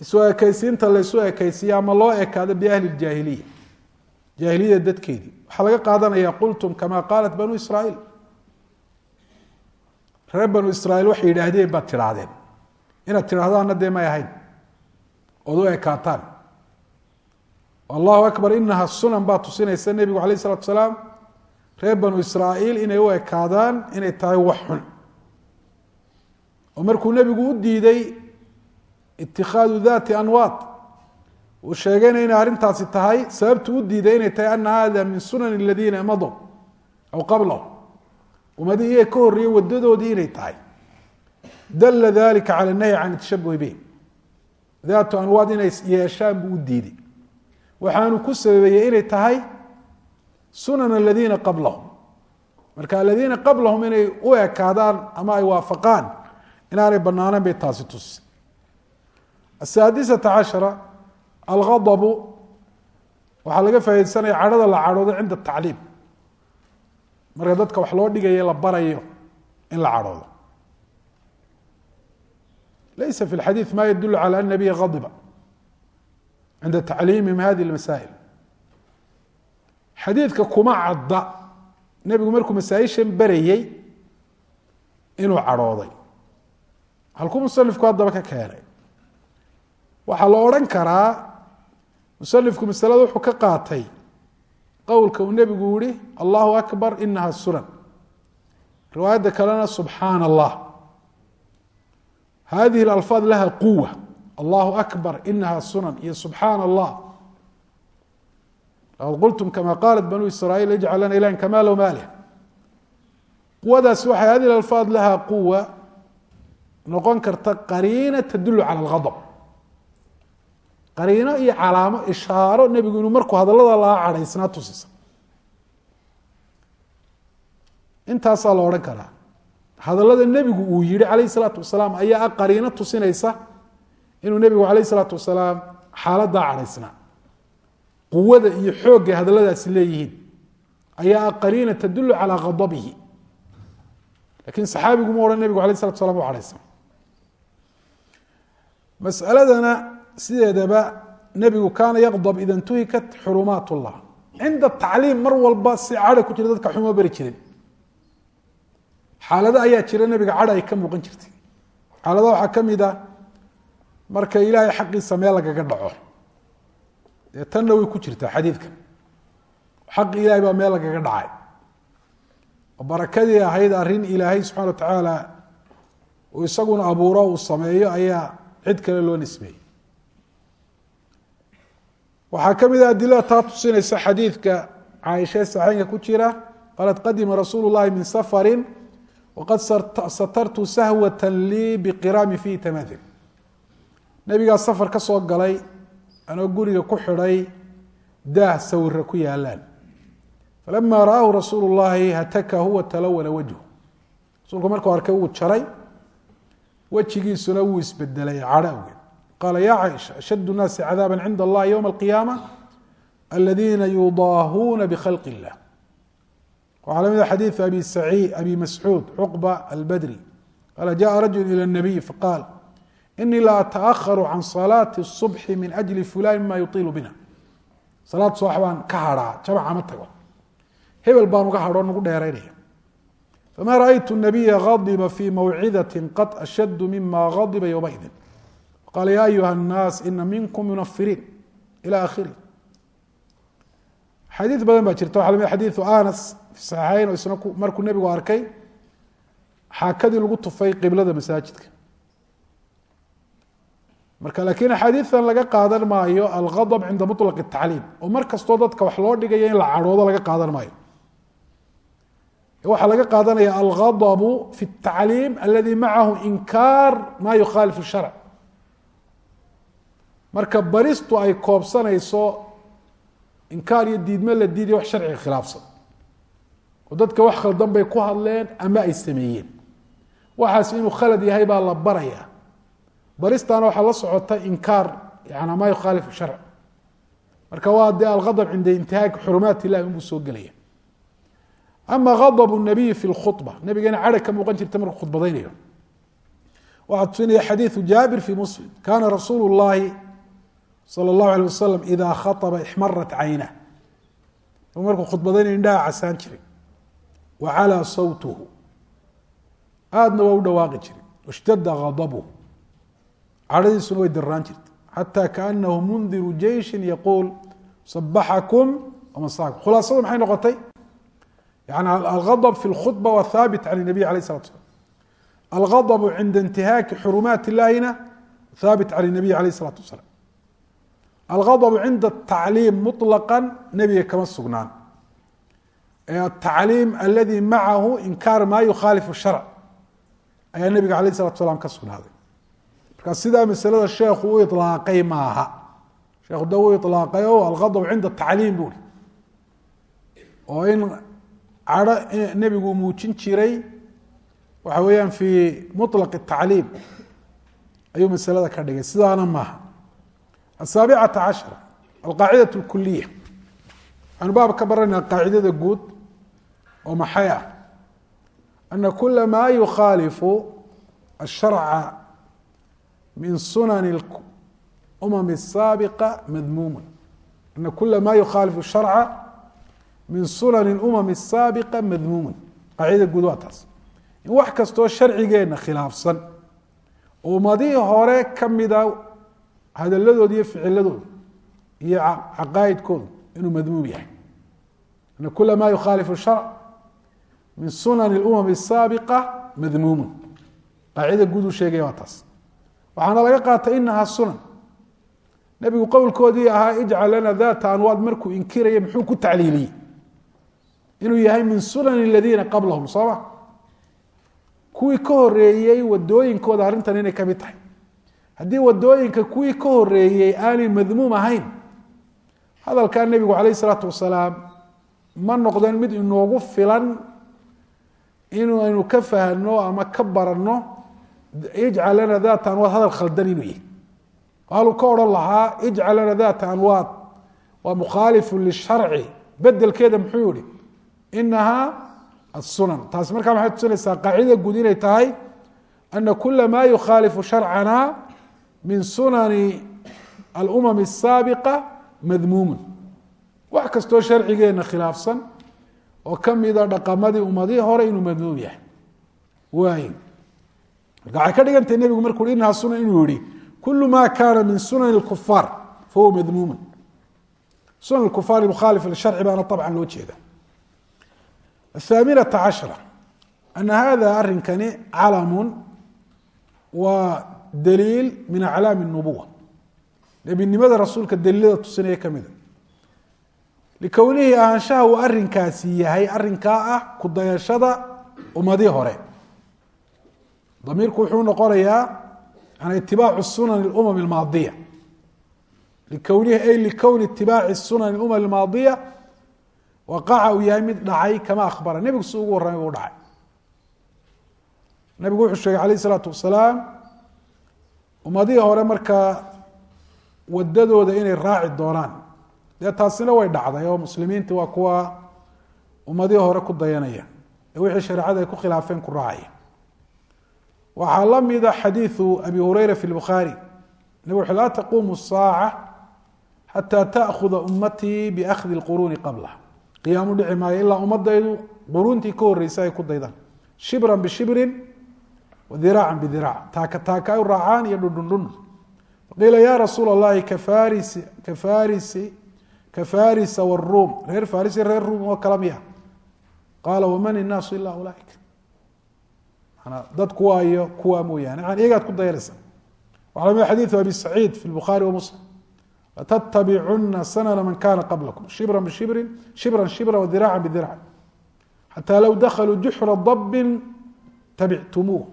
isu ekaysiinta laysu ekaysiiya ama loo ekaado biahli ljaahiliya jaahiliyada dadkeedii waxaa laga qaadanaya qultum kama qaalat banu israiil reer banu israiil waxay yidhaahdeen baad tidhaahdeen. Inaad tidhahdaana dee may ahayn. Ood u ekaataan allahu akbar inaha sunan baa tusinaysa nebigu alayh isalatu salaam reer banu israaiil inay u ekaadaan inay tahay wax xun. Oo markuu nebigu u diiday itikaadu dati anwaad uu sheegayna inay arrintaasi tahay sababtu u diiday inay tahay ana hada min sunan aladiina madow aw qablahu ummadii iyaga ka horreeyey wadadoodii inay tahay. Dala dalika cala nahyi can tashabuhi bihim daatu anwaad inay yeeshaan buu u diiday. Waxaanu ku sababeeyey inay tahay sunan aladiina qablahum. Marka aladiina qablahum inay u ekaadaan ama ay waafaqaan inaanay banaaneen bay taasi tusisay. Asaadisata cashara alghadabu waxaa laga faa'idaysanaya cadhada la cadhoodo cinda tacliim marka dadka wax loo dhigayo la barayo in la cadhoodo. Laysa fi xadii ma yadul alى an nabiya adiba cinda tacliimihim hadi masaa'il xadiidka kuma cadda nebigu markuu masaaishan berayey inuu cadhooday. Halkuu musanifku haddaba ka keenay. Waxaa la odhan karaa musanifku masalada wuxuu ka qaatay qowlka uu nebigu yihi allahu akbar inaha sunan riwaayadda kalena subxaana allah hadihi اlalfaad laha quwa allahu akbar inaha sunan iyo subxaana allah laqad qultum kama qaalat banuu israiil ijcal lana ilahan kama low maalih. Quwadaasi waxay hadihi alfaad laha quwa noqon karta qariina tadulu cala alghadab qariino iyo calaamo ishaaro nebigu inuu markuu hadallada laga cadhaysnaa tusisa. Intaasaa la odhan karaa. Hadallada nebigu uu yihi calayh isalaatu wasalaam ayaa ah qariino tusinaysa inuu nebigu calayh isalaatu wasalaam xaaladaa cadhaysnaa. Quwada iyo xoogay hadalladaasi leeyihiin ayaa ah qariina tadulu calaa ghadabihi. Lakin saxaabigu odhan nebigu alay slatu slam u cadhaysna masaladana sideedaba nebigu kaana yaqdab ida ntuhikat xurumaat llah cinda tacliim mar walba si cadha ku jira dadka xuma beri jirin. Xaalado ayaa jira nebiga cadha ay ka muuqan jirtay. Xaaladaha waxaa ka mid a marka ilaahay xaqiisa meel lagaga dhaco. Dee tanna way ku jirtaa xadiidka. Xaqi ilahay baa meel lagaga dhacay. Barakadii ahayd arrin ilaahay subxana wa tacaala uu isaguna abuuro uu sameeyo ayaa cid kale loo nisbeeyey waxaa ka mid a adilada taa tusinaysa xadiidka caaisha saxeynka ku jira qaalat qadima rasuulu llahi min safarin waqad satartu sahwata lii biqiraami fiihi tamathil. Nebigaa safar ka soo galay anoo guriga ku xidhay daah sawira ku yaalaan falama ra'aahu rasuulu llahi hatakahu watalawana wajhu. Rasuulku markuu arkay wuu jaray wejigiisuna wuu isbedelay cadho qaala ya caaisha ashaddu nnaasi cadaaba cinda allahi ywma alqiyaama aladiina yudaahuuna bkhalq illah waxaa lamid a xadiiث abi saciid abi mascuud cuqba albadri qaala jaءa rajul ilى الnabiy faqaal inii la ataأharu can salaati الصubxi min ajli fulan mima yuطilu bina salaad subax baan ka hadhaa jamaca ma tago hebel baan uga hadhoo nagu dheeraynaya fama raأytu الnabiya غadiba fi mawcidati qad ashad mima غadiba ywmaئidi qaala ya ayuha الnaas ina minkum munafiriin ilى akhiri xadiid badan baa jirta waxa lamid xadiiثu anas fi saxiixeyn oo isna markuu nebigu arkay xaakadii lagu tufay qiblada masaajidka marka laakiin axaadiidan laga qaadan maayo algadb cinda muطlaq الtacliim oo mar kastoo dadka wax loo dhigaya in la cadhoodo laga qaadan maayo waxaa laga qaadanaya algadbu fi الtacliim aladi macahu inkaar ma yukhaalif الsharc marka baristu ay koobsanayso inkaar iyo diidme la diidayo wax sharciga khilaafsan. Oo dadka wax khaldan bay ku hadleen ama ay sameeyeen. Waxaas inuu khalad yahay baa la baraya. Baristaana waxaa la socota inkaar yani maa yukhaalif sharc. Marka waa dee algadb cinda intihaaki xurumaat illahi unbuu soo gelaya. Ama gadb nabiyi fi lkhuba nabigeena cadha ka muuqan jirta markuu khudbadaynayo. Waxaa tusinaya xadiiثu jaabir fi muslim. Kana rasuulu llahi salى اllahu alيه wasalam ida khaطba ixmarat caynah markuu khudbadaynayo indhaha casaan jiray wa calaa sawtuhu aadna waa u dhawaaqi jiray washtadda gadabhu cadhadiisuna way dirraan jirtay xata kaanahu mundiru jeishin yaquul sabaxakum wamasakum khulaasadu maxay noqotay yani algadb fi lkhudba waa haabit can nabiy alayh salatu slam algadbu cinda intihaaki xurumaat illahina haabit can nabiy alayh isalaatu wasalaam algadb cinda tacliim mulaqan nebiga kama sugnaan atacliim aladii macahu inkaar maa yukhaalifu sharc ayaa nebiga alayh salatu salaam ka sugnaaday marka sidaa maslada sheekhu u ilaaqay maaha sheekhu de u ilaaqay o algadb cinda tacliim bui oo in cadho nebigu muujin jiray waxa weeyaan fii mulaq tacliim ayuu maslada ka dhigay sidaana maaha asaabicata cashara alqaacidaة اlkuliya waxaanu baab ka baranayna qaacidada guud oo maxay ah ana kula ma yukhaalifu الsharca min sunani umam الsaabiqa madmuuma ana kula ma yukhaalifu sharca min sunani umam الsaabiqa madmuuma qaacida guud waa taas in wax kastoo sharcigeena khilaafsan oo ummadihii hore kamida hadaladooda iyo ficiladooda iyo caqaaidkooda inuu madmuum yahay ana kula ma yukhaalifu sharc min sunani اumam الsaabiqa madmuumun qaacida guud uu sheegaya waa taas waxaana laga qaatay inahaa sunan nebigu qowlkoodii ahaa ijcal lana data anwaad markuu inkiraya muxuu ku tacliiliyey inuu yahay min sunan aladiina qablahum soo ma kuwii ka horeeyey wadooyinkooda arrintan inay kamid tahay haddii waddooyinka kuwii ka horeeyey aanay madmuum ahayn hadalkaa nebigu calayh isalaatu wasalaam ma noqdeen mid inoogu filan inuu aynu ka fahno ama ka baranno ijcal lana data anwaad hadal khaldan inuu yahy haluu ka odhan lahaa ijcal lana data anwaad waa mukhaalifu lisharci bedelkeeda muxuu yihi inahaa asunan taasi markaa maxay tusinaysaa qaacida guud inay tahay ana kula ma yukhaalifu sharcana min sunani alumam الsaabiqa madmuumun wax kastoo sharcigeena khilaafsan oo kamida dhaqamadii ummadihii hore inuu madmuum yahay waay marka waxay ka dhigantahay nebigu markuu hi inahaa sunan inuu yihi kul ma kana min sunan اkufaar fahuwa madmuuma sunan kufaar mukhaalif lisharci baana abcan loo jeeda athaaminata cashra ana hada arinkani calamu waa daliil min aclaami الnubuwa nebinimada rasuulka daliilada tusinaya kamida likownihii ahaanshaha uu arinkaasi yahay arinkaa ah ku dayashada ummadii hore damiirku wuxuu noqonayaa an itibaacu sunan اumam اmaadiya likownihi ay likowni itibaaci sunan umam اmaadiya waqaca uu yahay mid dhacay kama akhbara nebigu si ugu warramay buu dhacay nebigu wuxuu sheegay alayh isalaatu wasalaam ummadihii hore markaa wadadooda inay raaci doonaan dee taasina way dhacday oo muslimiinti waa kuwa ummadihii hore ku dayanaya ee wixii shareecada ay ku khilaafeen ku raacaya. Waxaa la mida ah xadiiu abi hureyra fi lbukhaari nabi wuxu laa taquumu saaca xataa taakuda ummatii biakhdi lquruuni qabla qiyaamu dhici maayo ilaa ummadaydu quruuntii ka horeysa ay ku daydaan. Shibran bishibrin diraaca bidiraac taaka taaka ay u raacaan iyo dhundhundhun faqiila ya rasuula اllahi kafarisi kafarisi kafarisa wاruum reer farisi reer ruum oo kala miya qaala waman innaasu ilaa ulaaika manaa dad kuwa iyo kuwa mooyaane an iyagaad ku dayaleysa waxaa lamida xadiidu abi saciid fi lbukhaari wa muslim latattabicunna sanana man kana qablakum shibran bishibrin shibran shibran wadiraacan bidiraac xataa low dakhaluu juxra dabin tabictumuuh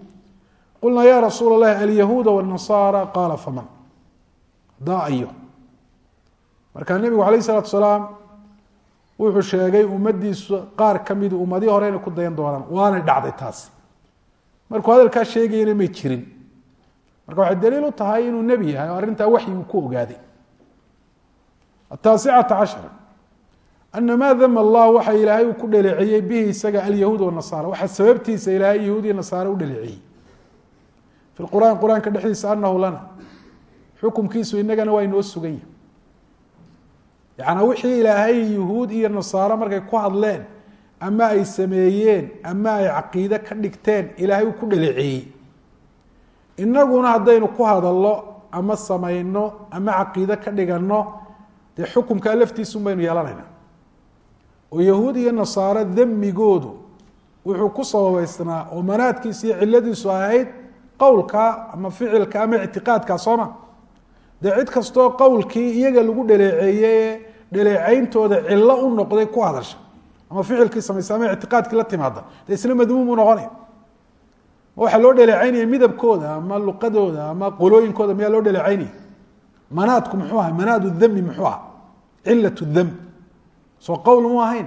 qulna ya rasuula اllahi alyahuuda wالnasaara qaala faman daa ayo marka nebigu alayh الsalatu salaam wuxuu sheegay ummadiisu qaar kamidi ummadii hore inay ku dayan doonaan waanay dhacday taas markuu hadalkaa sheegayana may jirin marka waxay daliil u tahay inuu nebi yahay oo arrintaa waxyi uu ku ogaaday ataasicata cashara ana maa dama allah waxa ilaahay uu ku dhaleeceeyey bihi isaga alyahuud wanasaara waxa sababtiisa ilaahay yahuud iyo nasaare u dhaleeceeyey fi qur'aan qur'aanka dhexdiisa anahu lana xukumkiisu inagana waa inoo sugan yahi yacanaa wixii ilaahay yahuud iyo nasaare markay ku hadleen ama ay sameeyeen ama ay caqiide ka dhigteen ilaahay uu ku dhaleeceeyey inaguna haddaynu ku hadalno ama samayno ama caqiide ka dhigano dee xukumkaa laftiisun baynu yeelanayna oo yahuud iyo nasaare demigoodu wuxuu ku sababeysnaa oo manaadkiisa iyo ciladiisu ahayd qowlka ama ficilka ama ictiqaadka sooma. Dee cid kastoo qowlkii iyaga lagu dhaleeceeyey dhaleeceyntooda cilo u noqday ku hadasha ama ficilkii samaysa ama ictiqaadkii la timaada dee isna madmuum noqonaya. Waxaa loo dhaleecaynaya midabkooda ama luqadooda ama qolooyinkooda miyaa loo dhaleecaynaya manaadku muxuu aha manaad dami muxuu aha cilat dam soo qowl mu ahayn?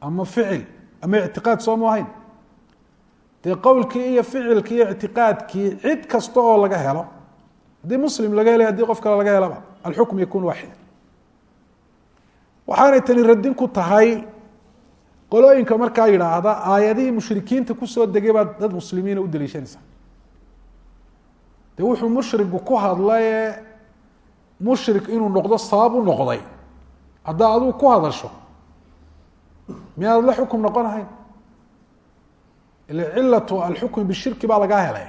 Ama ficil ama ictiqaad soo mu ahayn dee qowlkii iyo ficilkii iyo ictiqaadkii cid kasta oo laga helo haddii muslim laga helay haddii qof kale laga helaba alxukm yakun waaxida waxaanay tani radin ku tahay qolooyinka markaa yidhaahda aayadihii mushrikiinta ku soo degay baad dad muslimiina u daliishanaysaa dee wuxuu mushrigu ku hadlaye mushrik inuu noqdo sabab u noqday. Haddaa adigu ku hadasho miyaanad la xukum noqonahayn ila cilatu alxukmi bishirki baa lagaa helay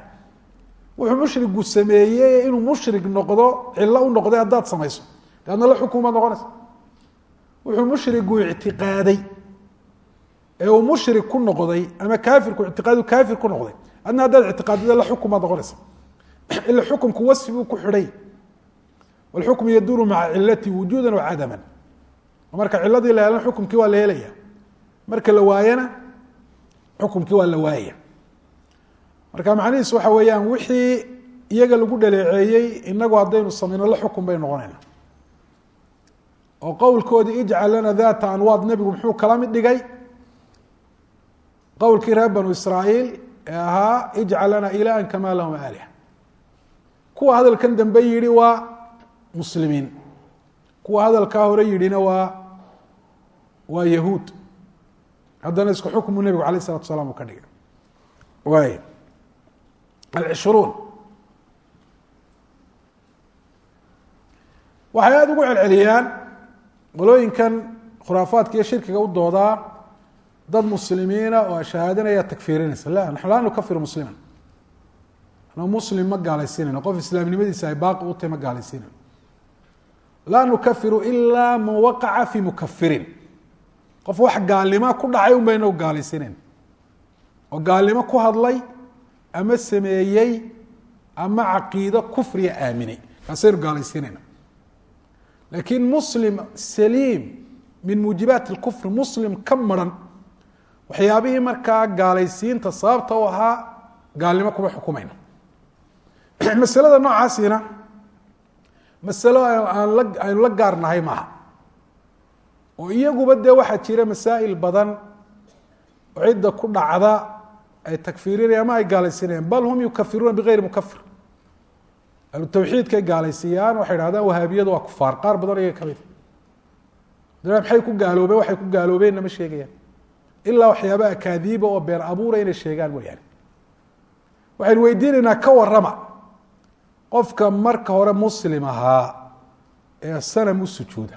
wuxuu mushrigu sameeyey inuu mushrik noqdo cilo u noqday haddaad samayso de adna la xukum baad noqonaysa wuxuu mushrigu ictiqaaday ee uu mushrik ku noqday ama kaafirku ictiqaadu kaafir ku noqday adna haddaad ictiqaadida la xukum baad noqonaysa ila xukumku wasfi buu ku xidhay wاlxukmu yaduuru maca cilati wujuuda wa cadama marka ciladii la helan xukumkii waa la helaya marka la waayana xukumkii waa la waayaya marka macnihiis waxa weeyaan wixii iyaga lagu dhaleeceeyey inagu haddaynu samayno la xukun baynu noqonayna. Oo qowlkoodii ijcal lana data anwaad nebigu muxuu kala mid dhigay? Qowlkii reer banu israa'iil ee ahaa ijcal lana ilahan kama lahum aaliha. Kuwa hadalkan dambe yihi waa muslimiin. Kuwa hadalkaa hore yidhina waa waa yahuud haddana isku xukmu nebigu alayh isalatu salaam uu ka dhigay. Waay alcishruun waxay aada ugu celceliyaan qolooyinkan khuraafaadka iyo shirkiga u doodaa dad muslimiina oo shahaadanaya takfiirinaysa. La naxnu laa nukafiru musliman. Anoo muslim ma gaalaysiinayno. Qof islaamnimadiisa ay baaqi u tahay ma gaalaysiinayno. Laa nukafiru ilaa man waqaca fi mukafirin qof wax gaalnimo ku dhacay un gaalaysiinayn oo gaalnimo ku hadlay ama sameeyey ama caqiido kufriya aaminay kaasaynu gaalaysiinayna laakiin muslim saliim min muujibaat اlkufri muslim ka maran waxyaabihii markaa gaalaysiinta sababta u ahaa gaalnimo kuma xukumayno. Masalada noocaasina masalo aynu la gaar maaha oo iyaguba dee waxaa jira masaa'il badan oo cidda ku dhacda ay takfiirinayaan ama ay gaalaysiinayaan bal hum yukafiruuna bigayri mukafir ahlu tawxiidkay gaalaysiiyaan waxay dhahdaan wahaabiyadu waa kufaar qaar badan iyaga ka mid dana maxay ku gaaloobeen? Waxay ku gaaloobeenna ma sheegayaan. Ilaa waxyaaba akaadiiba oo been abuura inay sheegaan mooyaane waxaynu weydiinaynaa ka warrama qofka marka hore muslim ahaa ee sanam u sujuuda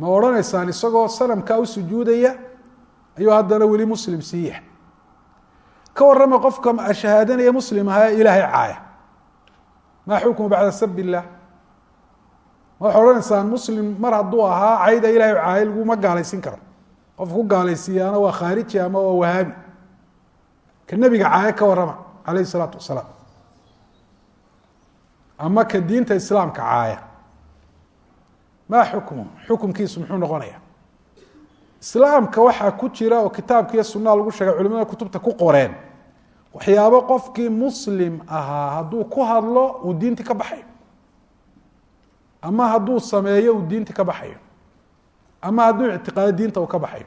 ma odhanaysaan isagoo sanamkaa u sujuudaya ayuu haddana weli muslim siiya ka warrama qofka shahaadanaya muslim ahaa ee ilaahay caaya. Maa xukmu bacda sab illah ma waxay odhanaysaan muslim mar hadduu ahaa cayda ilahay caaya laguma gaalaysin karo. Qofka ku gaalaysiiyaana waa khaariji ama waa wahaabi. Ka nebiga caaya ka warrama alayh isalaatu wasalaam. Ama ka diinta islaamka caaya maa xukmu? Xukumkiisu muxuu noqonaya. Islaamka waxaa ku jira oo kitaabka iyo sunnaha lagu sheegay culimada kutubta ku qoreen. Waxyaabo qofkii muslim ahaa hadduu ku hadlo uu diinti ka baxayo ama hadduu sameeyo uu diinti ka baxayo ama hadduu ictiqaado diinta uu ka baxayo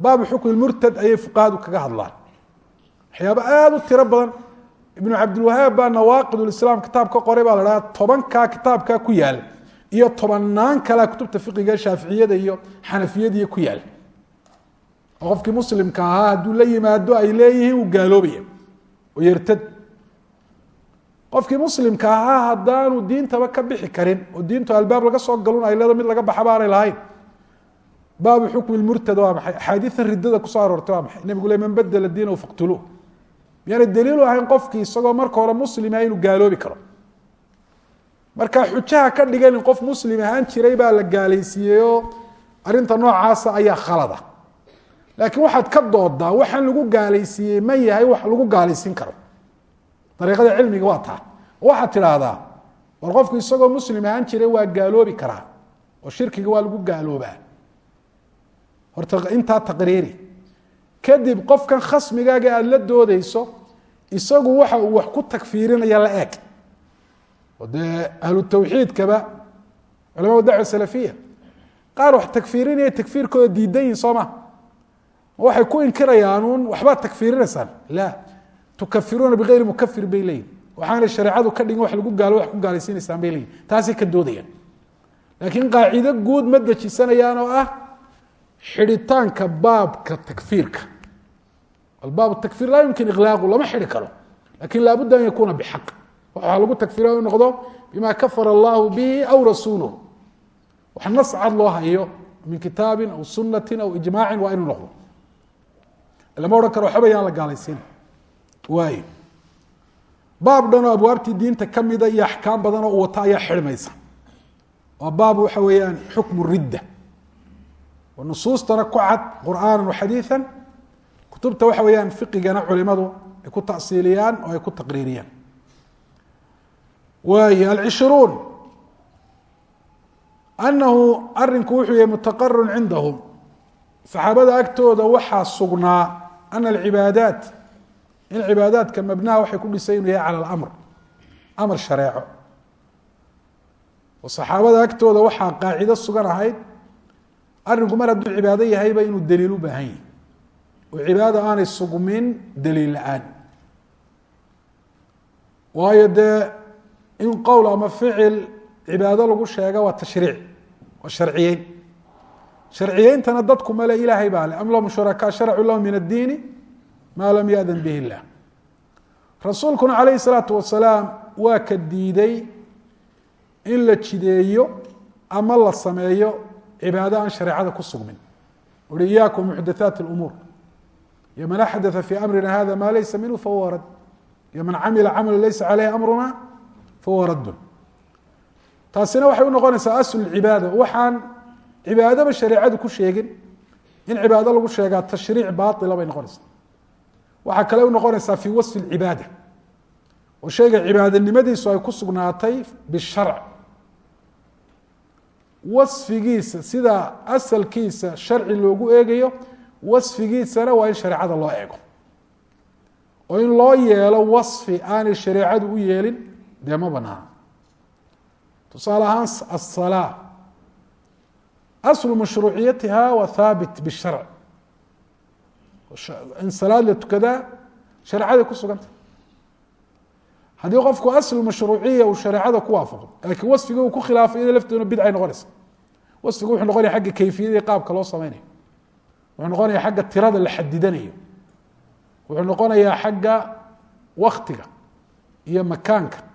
baabu xukmi murtad ayay fuqahadu kaga hadlaan. Waxyaabo aada u tiro badan. Ibnu cabdilwahaab baa nawaaqid kitaab ka qoray baa la dhaha tobankaa kitaabkaa ku yaal iyo tobanaan kalea kutubta fiqiga shaaficiyada iyo xanafiyadiiyo ku yaal. Oo qofkii muslimka ahaa hadduu la yimaado ay leeyihiin uu gaaloobaya oo yertad qofkii muslimka ahaa haddaanu diintaba ka bixi karin oo diintu albaab laga soo galun ay leedo mid laga baxa baanay lahayn. Baabu xukmi murtad waa maxay? Axaadiidan ridada ku soo aroortay waa maxay? Nebigu le man badela diinahu faqtuluuh. Miyaana daliilu ahayn qofkii isagoo marka hore muslima inuu gaaloobi karo marka xujaha ka dhigan in qof muslim ahaan jiray baa la gaalaysiiyeyoo arrinta noocaasa ayaa khalada. Laakiin waxaad ka doodaa waxaan lagu gaalaysiiyey ma yahay wax lagu gaalaysiin karo. Dariiqada cilmiga waa taa. Waxaad tidhaahdaa war qofku isagoo muslim ahaan jiray waa gaaloobi karaa oo shirkiga waa lagu gaaloobaa. Horta intaa taqriiri. Kadib qofkan khasmigaaga aada la doodeyso isagu waxa uu wax ku tagfiirinaya la eeg oo dee ahlu tawxiidkaba culamada dacwa salafiya qaar wax tagfiirinaya tagfiirkooda diidan yihiin soo ma. Waxay ku inkirayaan uun waxbaad tagfiirinaysaan la tukafiruuna bigayri mukafir bay leeyihiin waxaana shareecadu ka dhigin wax lagu gaalo wax ku gaalaysiinaysaan bay leeyihiin taasay ka doodayaan. Laakiin qaacido guud ma dejisanayaan oo ah xidhitaanka baabka takfiirka. Albaab takfir laa yumkin iqlaaqu lama xidhi karo. Lakin laabudda an yakuna bxaq waxaa lagu takfira inu noqdo bima kafara allahu bihi aw rasuuluh wax nas loo hayo min kitaabin aw sunatin aw ijmaacin waa inuu noqdo. Lama odhan karo waxba yaan la gaalaysiin waay baab dhan oo abwaabtii diinta kamida iyo axkaam badan oo u wata ayaa xidhmaysa waa baab waxa weeyaan xukmu ridda. Oo ku cad qur'aana wa kutubta waxa weeyaan fiqigana culimadu ay ku tasiiliyaan oo ay ku taqriiriyaan waay alcishruun anahu arinku wuxuu yahay mutaqarun cindahum. Saxaabada agtooda waxaa sugnaa ana alcibaadaat in cibaadaadka mabnaha waxay ku dhisay inuu yahay cala alamr amar shareeco. Oo saxaabada agtooda waxaa qaacido sugan ahayd arrinku mar hadduu cibaado yahayba inuu daliil u baahan yahay. Oo cibaada aanay sugmin daliil la'aan. Waayo dee in qowl ama ficil cibaado lagu sheega waa tashriic waa sharciyeyn. Sharciyeyntana dadku male ilaahay baa le. Am lahum shurakaa sharacuu lahu min addiini maa lam yadan bihi illah. Rasuulkuna calayhi salaatu wasalaam waa ka diiday in la jideeyo ama la sameeyo cibaado aan shareecada ku sugmin. Uhi iyaakum muxdathaat اlumuur iyo man axdaa fii amrina hada ma laysa minhu fahuwa rad. Iyo man camila camala laysa caleyhi amruna fahuwa raddun taasina waxay unoqonaysaa aslu cibaada. Waxaan cibaadaba shareecadu ku sheegin. In cibaado lagu sheegaa tashriic baila bay noqonaysaa. Waxaa kale unoqonaysaa fii wasfi اcibaada oo shayga cibaadanimadiisu ay ku sugnaatay bisharc. Wasfigiisa sida asalkiisa sharci loogu eegayo wasfigiisana waa in shareecada loo eego. Oo in loo yeelo wasfi aanay shareecadu u yeelin dee ma tusaale ahaan aلsalaa aslu mashruuciyatiha waa haabit bisharc. In salaad la tukadaa shareecaday ku suganta. Haddii qofku aslu mashruuciya uu shareecada ku waafaqo laakiin wasfigi uu ku khilaafay ina lafteeduna bidcay noqonaysa. Wasfigu wuxuu noqonaya xagga kayfiyada iyo qaabka loo sameynayo wuxuu noqonaya xagga tirada la xadidanayo. Wuxuu noqonayaa xagga waktiga iyo makaanka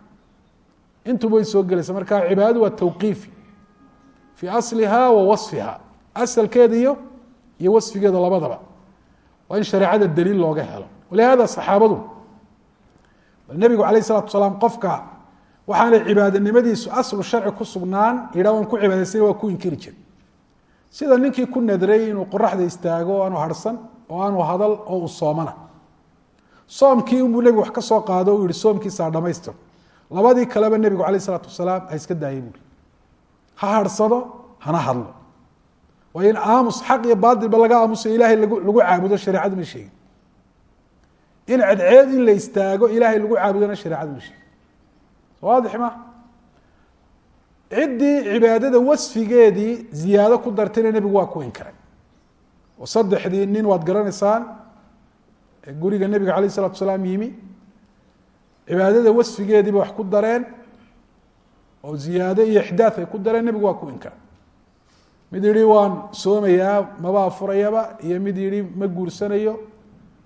intuba soo gelaysa marka cibaadadu waa tawqiifi. Fii asliha wa wasfiha. Asalkeeda iyo iyo wasfigeeda labadaba. Waa in shareecada daliil looga helo. Walihada saxaabadu nebigu alayh الsalatu salaam qofka waxaanay cibaadanimadiisu aslu sharci ku sugnaan yidha waan ku cibaadaysana waa ku inkiri jir sida ninkii ku nadray inuu qoraxda istaago o aanu harsan oo aanu hadal oo uu soomana. Soomkii unbuu nebigu wax ka soo qaado u yihi soomkiisaa dhamaystir labadii kaleba nebigu alayh الsalaatu wasalaam ha iska daayay buui ha harsado hana hadlo. Waa in aamus xaq iyo baatilba laga aamusayo ilahay lagu caabudo shareecadu ma sheegin. In cadceed in la istaago ilaahay lagu caabudona shareecadu ma sheegin. Waadix ma. Ciddii cibaadada wasfigeedii ziyaado ku dartayna nebigu waa ku inkaray oo saddexdii nin waad garanaysaan guriga nebiga alayh isalatu salaam yimi cibaadada wasfigeediiba wax ku dareen oo ziyaado iyo ixdaad ay ku dareen nebigu waa ku inkaray mid yihi waan soomayaa maba afurayaba. Iyo mid yihi ma guursanayo.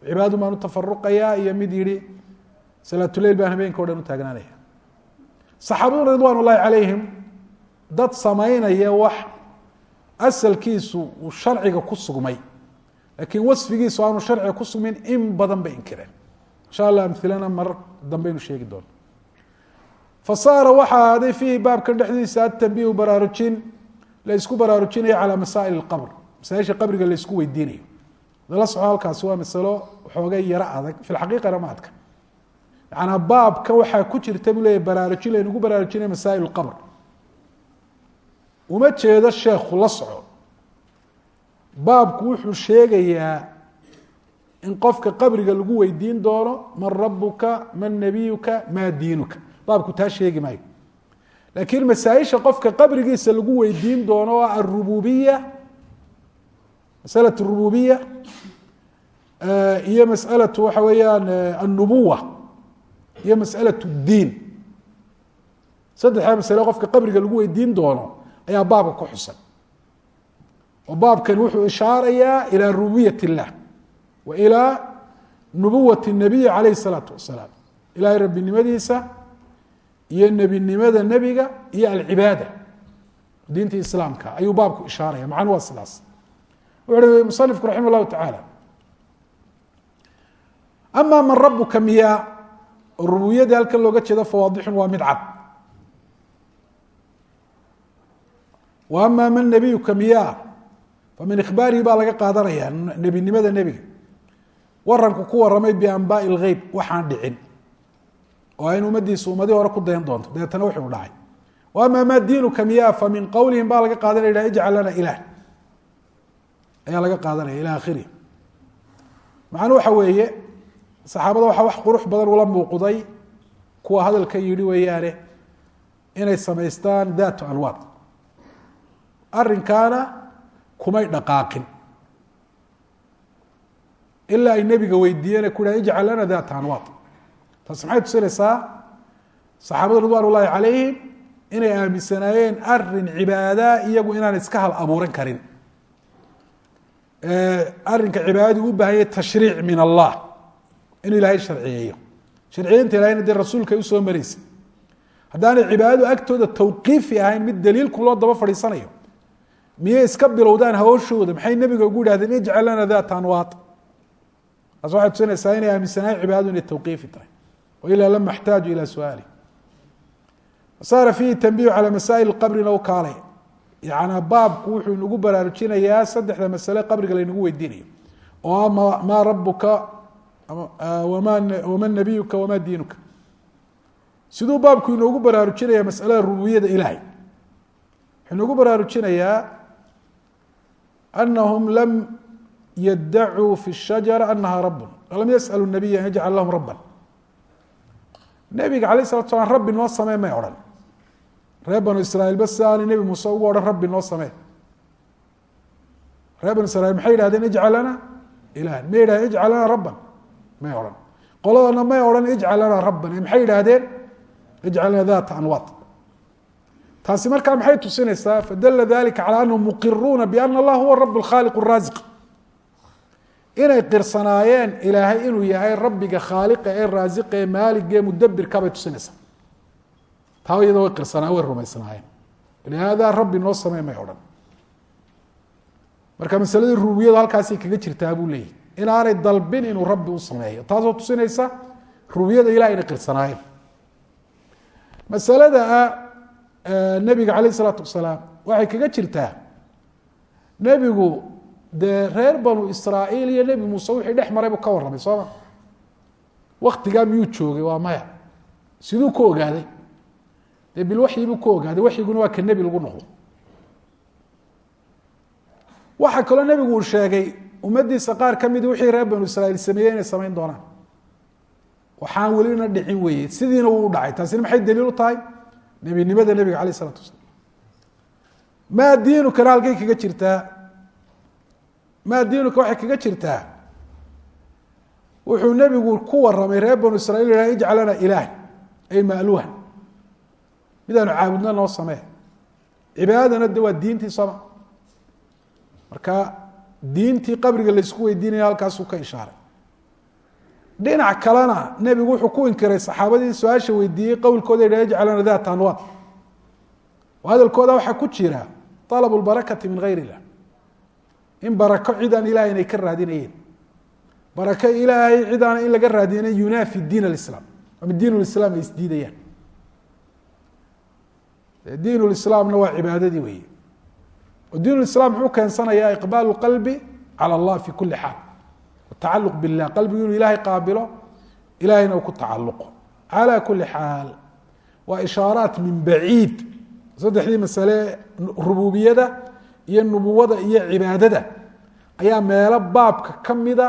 Cibaadadu baan utafaruqayaa iyo mid yihi salaatuleil baan habeenka o dhan u taagnaanaya. Saxaabaduna ridwan ullahi calayhim dad samaynaya wax asalkiisu uu sharciga ku sugmay. Laakiin wasfigiisu aanu sharciga ku sugmin in badan bay inkireen insha allah amilana marar dambeynu sheegi doono. Fasaara waxaa ahaaday fiihi baabkan dhexdiisa atambihu baraarujin la isku baraarujinayo calaa masaa'il اqabr masaaisha qabriga la isku weydiinayo. Dala soco halkaasi waa masalo xoogay yaro adag fi lxaqiiqana ma baabka waxaa ku jirta buu leeyahy baraarujin laynagu baraarujinayo masaa'il اqabr uma jeedo sheekhu la soco. Baabku wuxuu sheegayaa in qofka qabriga lagu weydiin doono man rabuka man nabiyuka maa diinuka. Baabku taa sheegi maayo. Laakiin masaaisha qofka qabrigiisa lagu weydiin doono oo arububiya masala rububiya iyo masalatu waxa weeyaan annubuwa iyo masalat diin. Saddexdaa masale qofka qabriga lagu weydiin doono ayaa baabka ku xusan. Oo baabkan wuxuu ishaarayaa ilaa rububiyat اllah wa ilaa nubuwati nabiyi calayhi salaatu wasalaam. Ilaahay rabbinimadiisa iyo nebinimada nebiga iyo alcibaada. Diinta islaamka ayuu baabku ishaaraya macnu waa sidaas. Wuxuu hi musanifku raxima llahu tacaala amaa man rabuka miyaa oo halkan looga jeedo fawaadixun waa mid cad. Wa man nabiyuka miyaa famin ikhbaarihi baa laga qaadanaya nebinimada nebiga waranku ku waramay bianbaai اlgeyb waxaan dhicin. Oo in ummadiisa ummadii hore ku dayan doonto dabeetana wuxuu dhacay. Ama ma diinuka miyaa famin qowlihim baa laga qaadanaya ijcal lana ilah ayaa laga qaadanaya ila akhirih macnuu waxa weeye saxaabada waxaa wax qurux badan ula muuqday kuwa hadalka yidhi weeyaane inay samaystaan daatu alwaad arrinkaana kumay dhaqaaqin ilaa ay nebiga weydiiyeen ku ijcal lana daata anwaad taas maxay tusinaysaa saxaabada ridwan ullahi calayhim inay aaminsanaayeen arrin cibaada iyagu inaan iska hal abuuran karin arrinka cibaadadii u baahanya tashriic min allah inuu ilaahay sharciyeeyo sharciyeynta ilahayna dee rasuulkay u soo mareysa haddaanay cibaadadu agtooda tawqiifi ahayn mid daliilku loo daba fadhiisanayo miyay iska bilowdaan hawshooda maxay nebiga ugu idhahdeen ijcal lana daata anwaad taas waxay tusinaysaa inay aaminsanaayeen cibaadadu inay tawqiifi tahay. Wailaa lama axtaaju ila su'aali. Saara fiihi tanbihu calaa masaa'il qabrina u kaalay. Yanaa baabku wuxuu inagu baraarujinayaa saddexda masale qabriga laynagu weydiinayo. Oo ah maa rabuka waman nabiyuka wamaa diinuka. Siduu baabku inoogu baraarujinaya masalada rububiyada ilaahay. Wuxuu inoogu baraarujinayaa anahum lam yadacuu fi shajara anaha rabun walam yasأlu nabiya an yajcal lahum raban nebiga alay slatu slam rabbi noo samee may odhan reer banu israiil ba si aanay nebi muuse ugu odhan rabbi noo samee reer banu israiil maxay yihahdeen ijcal lana ilahan may yidhahdeen ijcal lana rabban may odhan qoladana may odhan ijcal lana rabban maxay yidhaahdeen ijcal lana data anwaad taasi markaa maxay tusinaysaa fadala dalika calى anahum muqiruuna biana allah huwa rab اlkhaaliq الraasiq inay qirsanaayeen ilaahay inuu yahay rabbiga khaaliqa ee raasiqa ee maalige mudabirka bay tusinaysaa. Taa iyada way qirsanaa way rumaysanaayeen lihaada rabbi noo samey may odhan. Marka masaladii rububiyadu halkaasay kaga jirtaa buu leeyahy inaanay dalbin inuu rabbi u sameeyo. Taasoo tusinaysa rububiyada ilah inay qirsanaayeen masalada nebiga calayh isalaatu wasalaam waxay kaga jirtaa nebigu dee reer banu israa'iil iyo nebi muuse wixii dhex maray buu ka warramay sooma waktigaa miyuu joogay? Waa maya. Siduu ku ogaaday? Dee bilwaxyi buu ku ogaaday. Waxyiguna waa ka nebi lagu noqdo. Waxaa kaloo nebigu uu sheegay ummaddiisa qaar ka midi wixii reer banu israiil sameeyey inay samayn doonaan. Waxaan welina dhicin weeye. Sidiina wuu u dhacay. Taasina maxay daliil u tahay? Nebinimada nebiga alayh isalatu wasalaam. Maa diinukana halkay kaga jirtaa maa diinuka waxay kaga jirtaa? Wuxuu nebigu ku waramay reer banu israiil yha ijcal lana ilaah ay maaluhan midaanu caabudna noo samee. Cibaadadana de waa diintii sooma marka diintii qabriga laysku weydiinaya halkaasuu ka ishaaray. Dhinac kalena nebigu wuxuu ku inkiray saxaabadii su'aasha weydiiyey qowlkooda yidhah ijcal lana data anwaad oo hadalkooda waxaa ku jira alab lbarakati min gayr illah in barako cid aan ilahay inay ka raadinayeen. Barako ilaahay cid aan in laga raadina yunaafi diin alislaam. Ama diin lislaam ay isdiidayaan diin lislaamna waa cibaadadii weeye. Oo diin lislaam muxuu keensanayaa iqbaalu qalbi cala allah fi kuli xaal. Watacaluq billah qalbigu inuu ilaahay qaabilo ilahayna uu ku tacaluqo calaa kuli xaal waa ishaaraat min baciid. Saddexdii masale rububiyada iyo nubuwada iyo cibaadada ayaa meelo baabka ka mida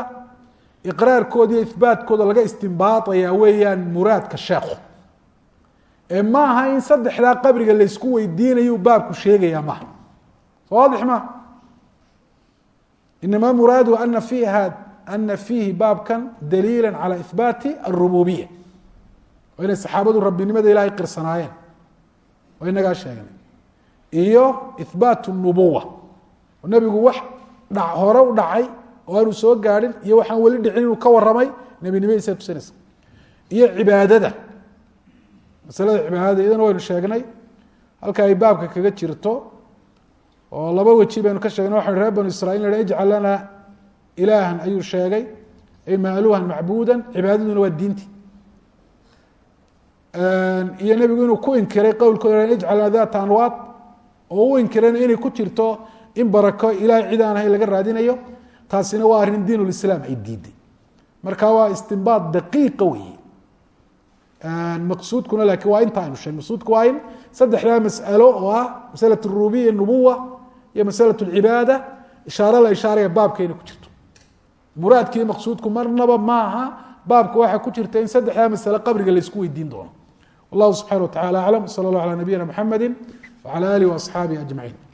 iqraarkooda iyo ihbaatkooda laga istimbaataya weeyaan muraadka sheekhu. Ee maaha in saddexdaa qabriga laysku weydiinayo baabku sheegaya maaha waadix maaha inama muraadu ana fiiha ana fiihi baabkan daliila calى ihbaati aلrububiya oo inay saxaabadu rabbinimada ilahay qirsanaayeen. Oo inagaa sheegnay iyo ihbaat الnubuwa nebigu wax hore u dhacay oo aanu soo gaadhin iyo waxaan weli dhicin inuu ka waramay nebinimadiisa tusinaysa. Iyo cibaadada. Masalada cibaadada iyadana waynu sheegnay halka ay baabka kaga jirto oo laba weji baynu ka sheegnay waxa reer banu israil la ijcal lana ilaahan ayuu sheegay ay maaluhan macbuuda cibaadaduna waa diinti. Iyo nebigu inuu ku inkiray qowlkooda ijcal lana data anwaad oo u inkirayna inay ku jirto in barako ilahay cid aan ahayn laga raadinayo taasina waa arrin diin lislaam ay diiday. Marka waa istinbaad daqiiqa weeye. Maqsuudkuna laakiin waa inta aynu sheeg maqsuudku waa in saddexdaa mas'alo oo ah masala rububiya nubuwa iyo masala cibaada ishaare la ishaaraya baabka inay ku jirto. Muraadkii maqsuudku marnaba maaha baabka waxaa ku jirta in saddexdaa masale qabriga laysku weydiin doono. Wallahu subxana wa tacala aclam sala allah ala nabiyina mxamedi wcala alihi waasxaabihi ajmaciin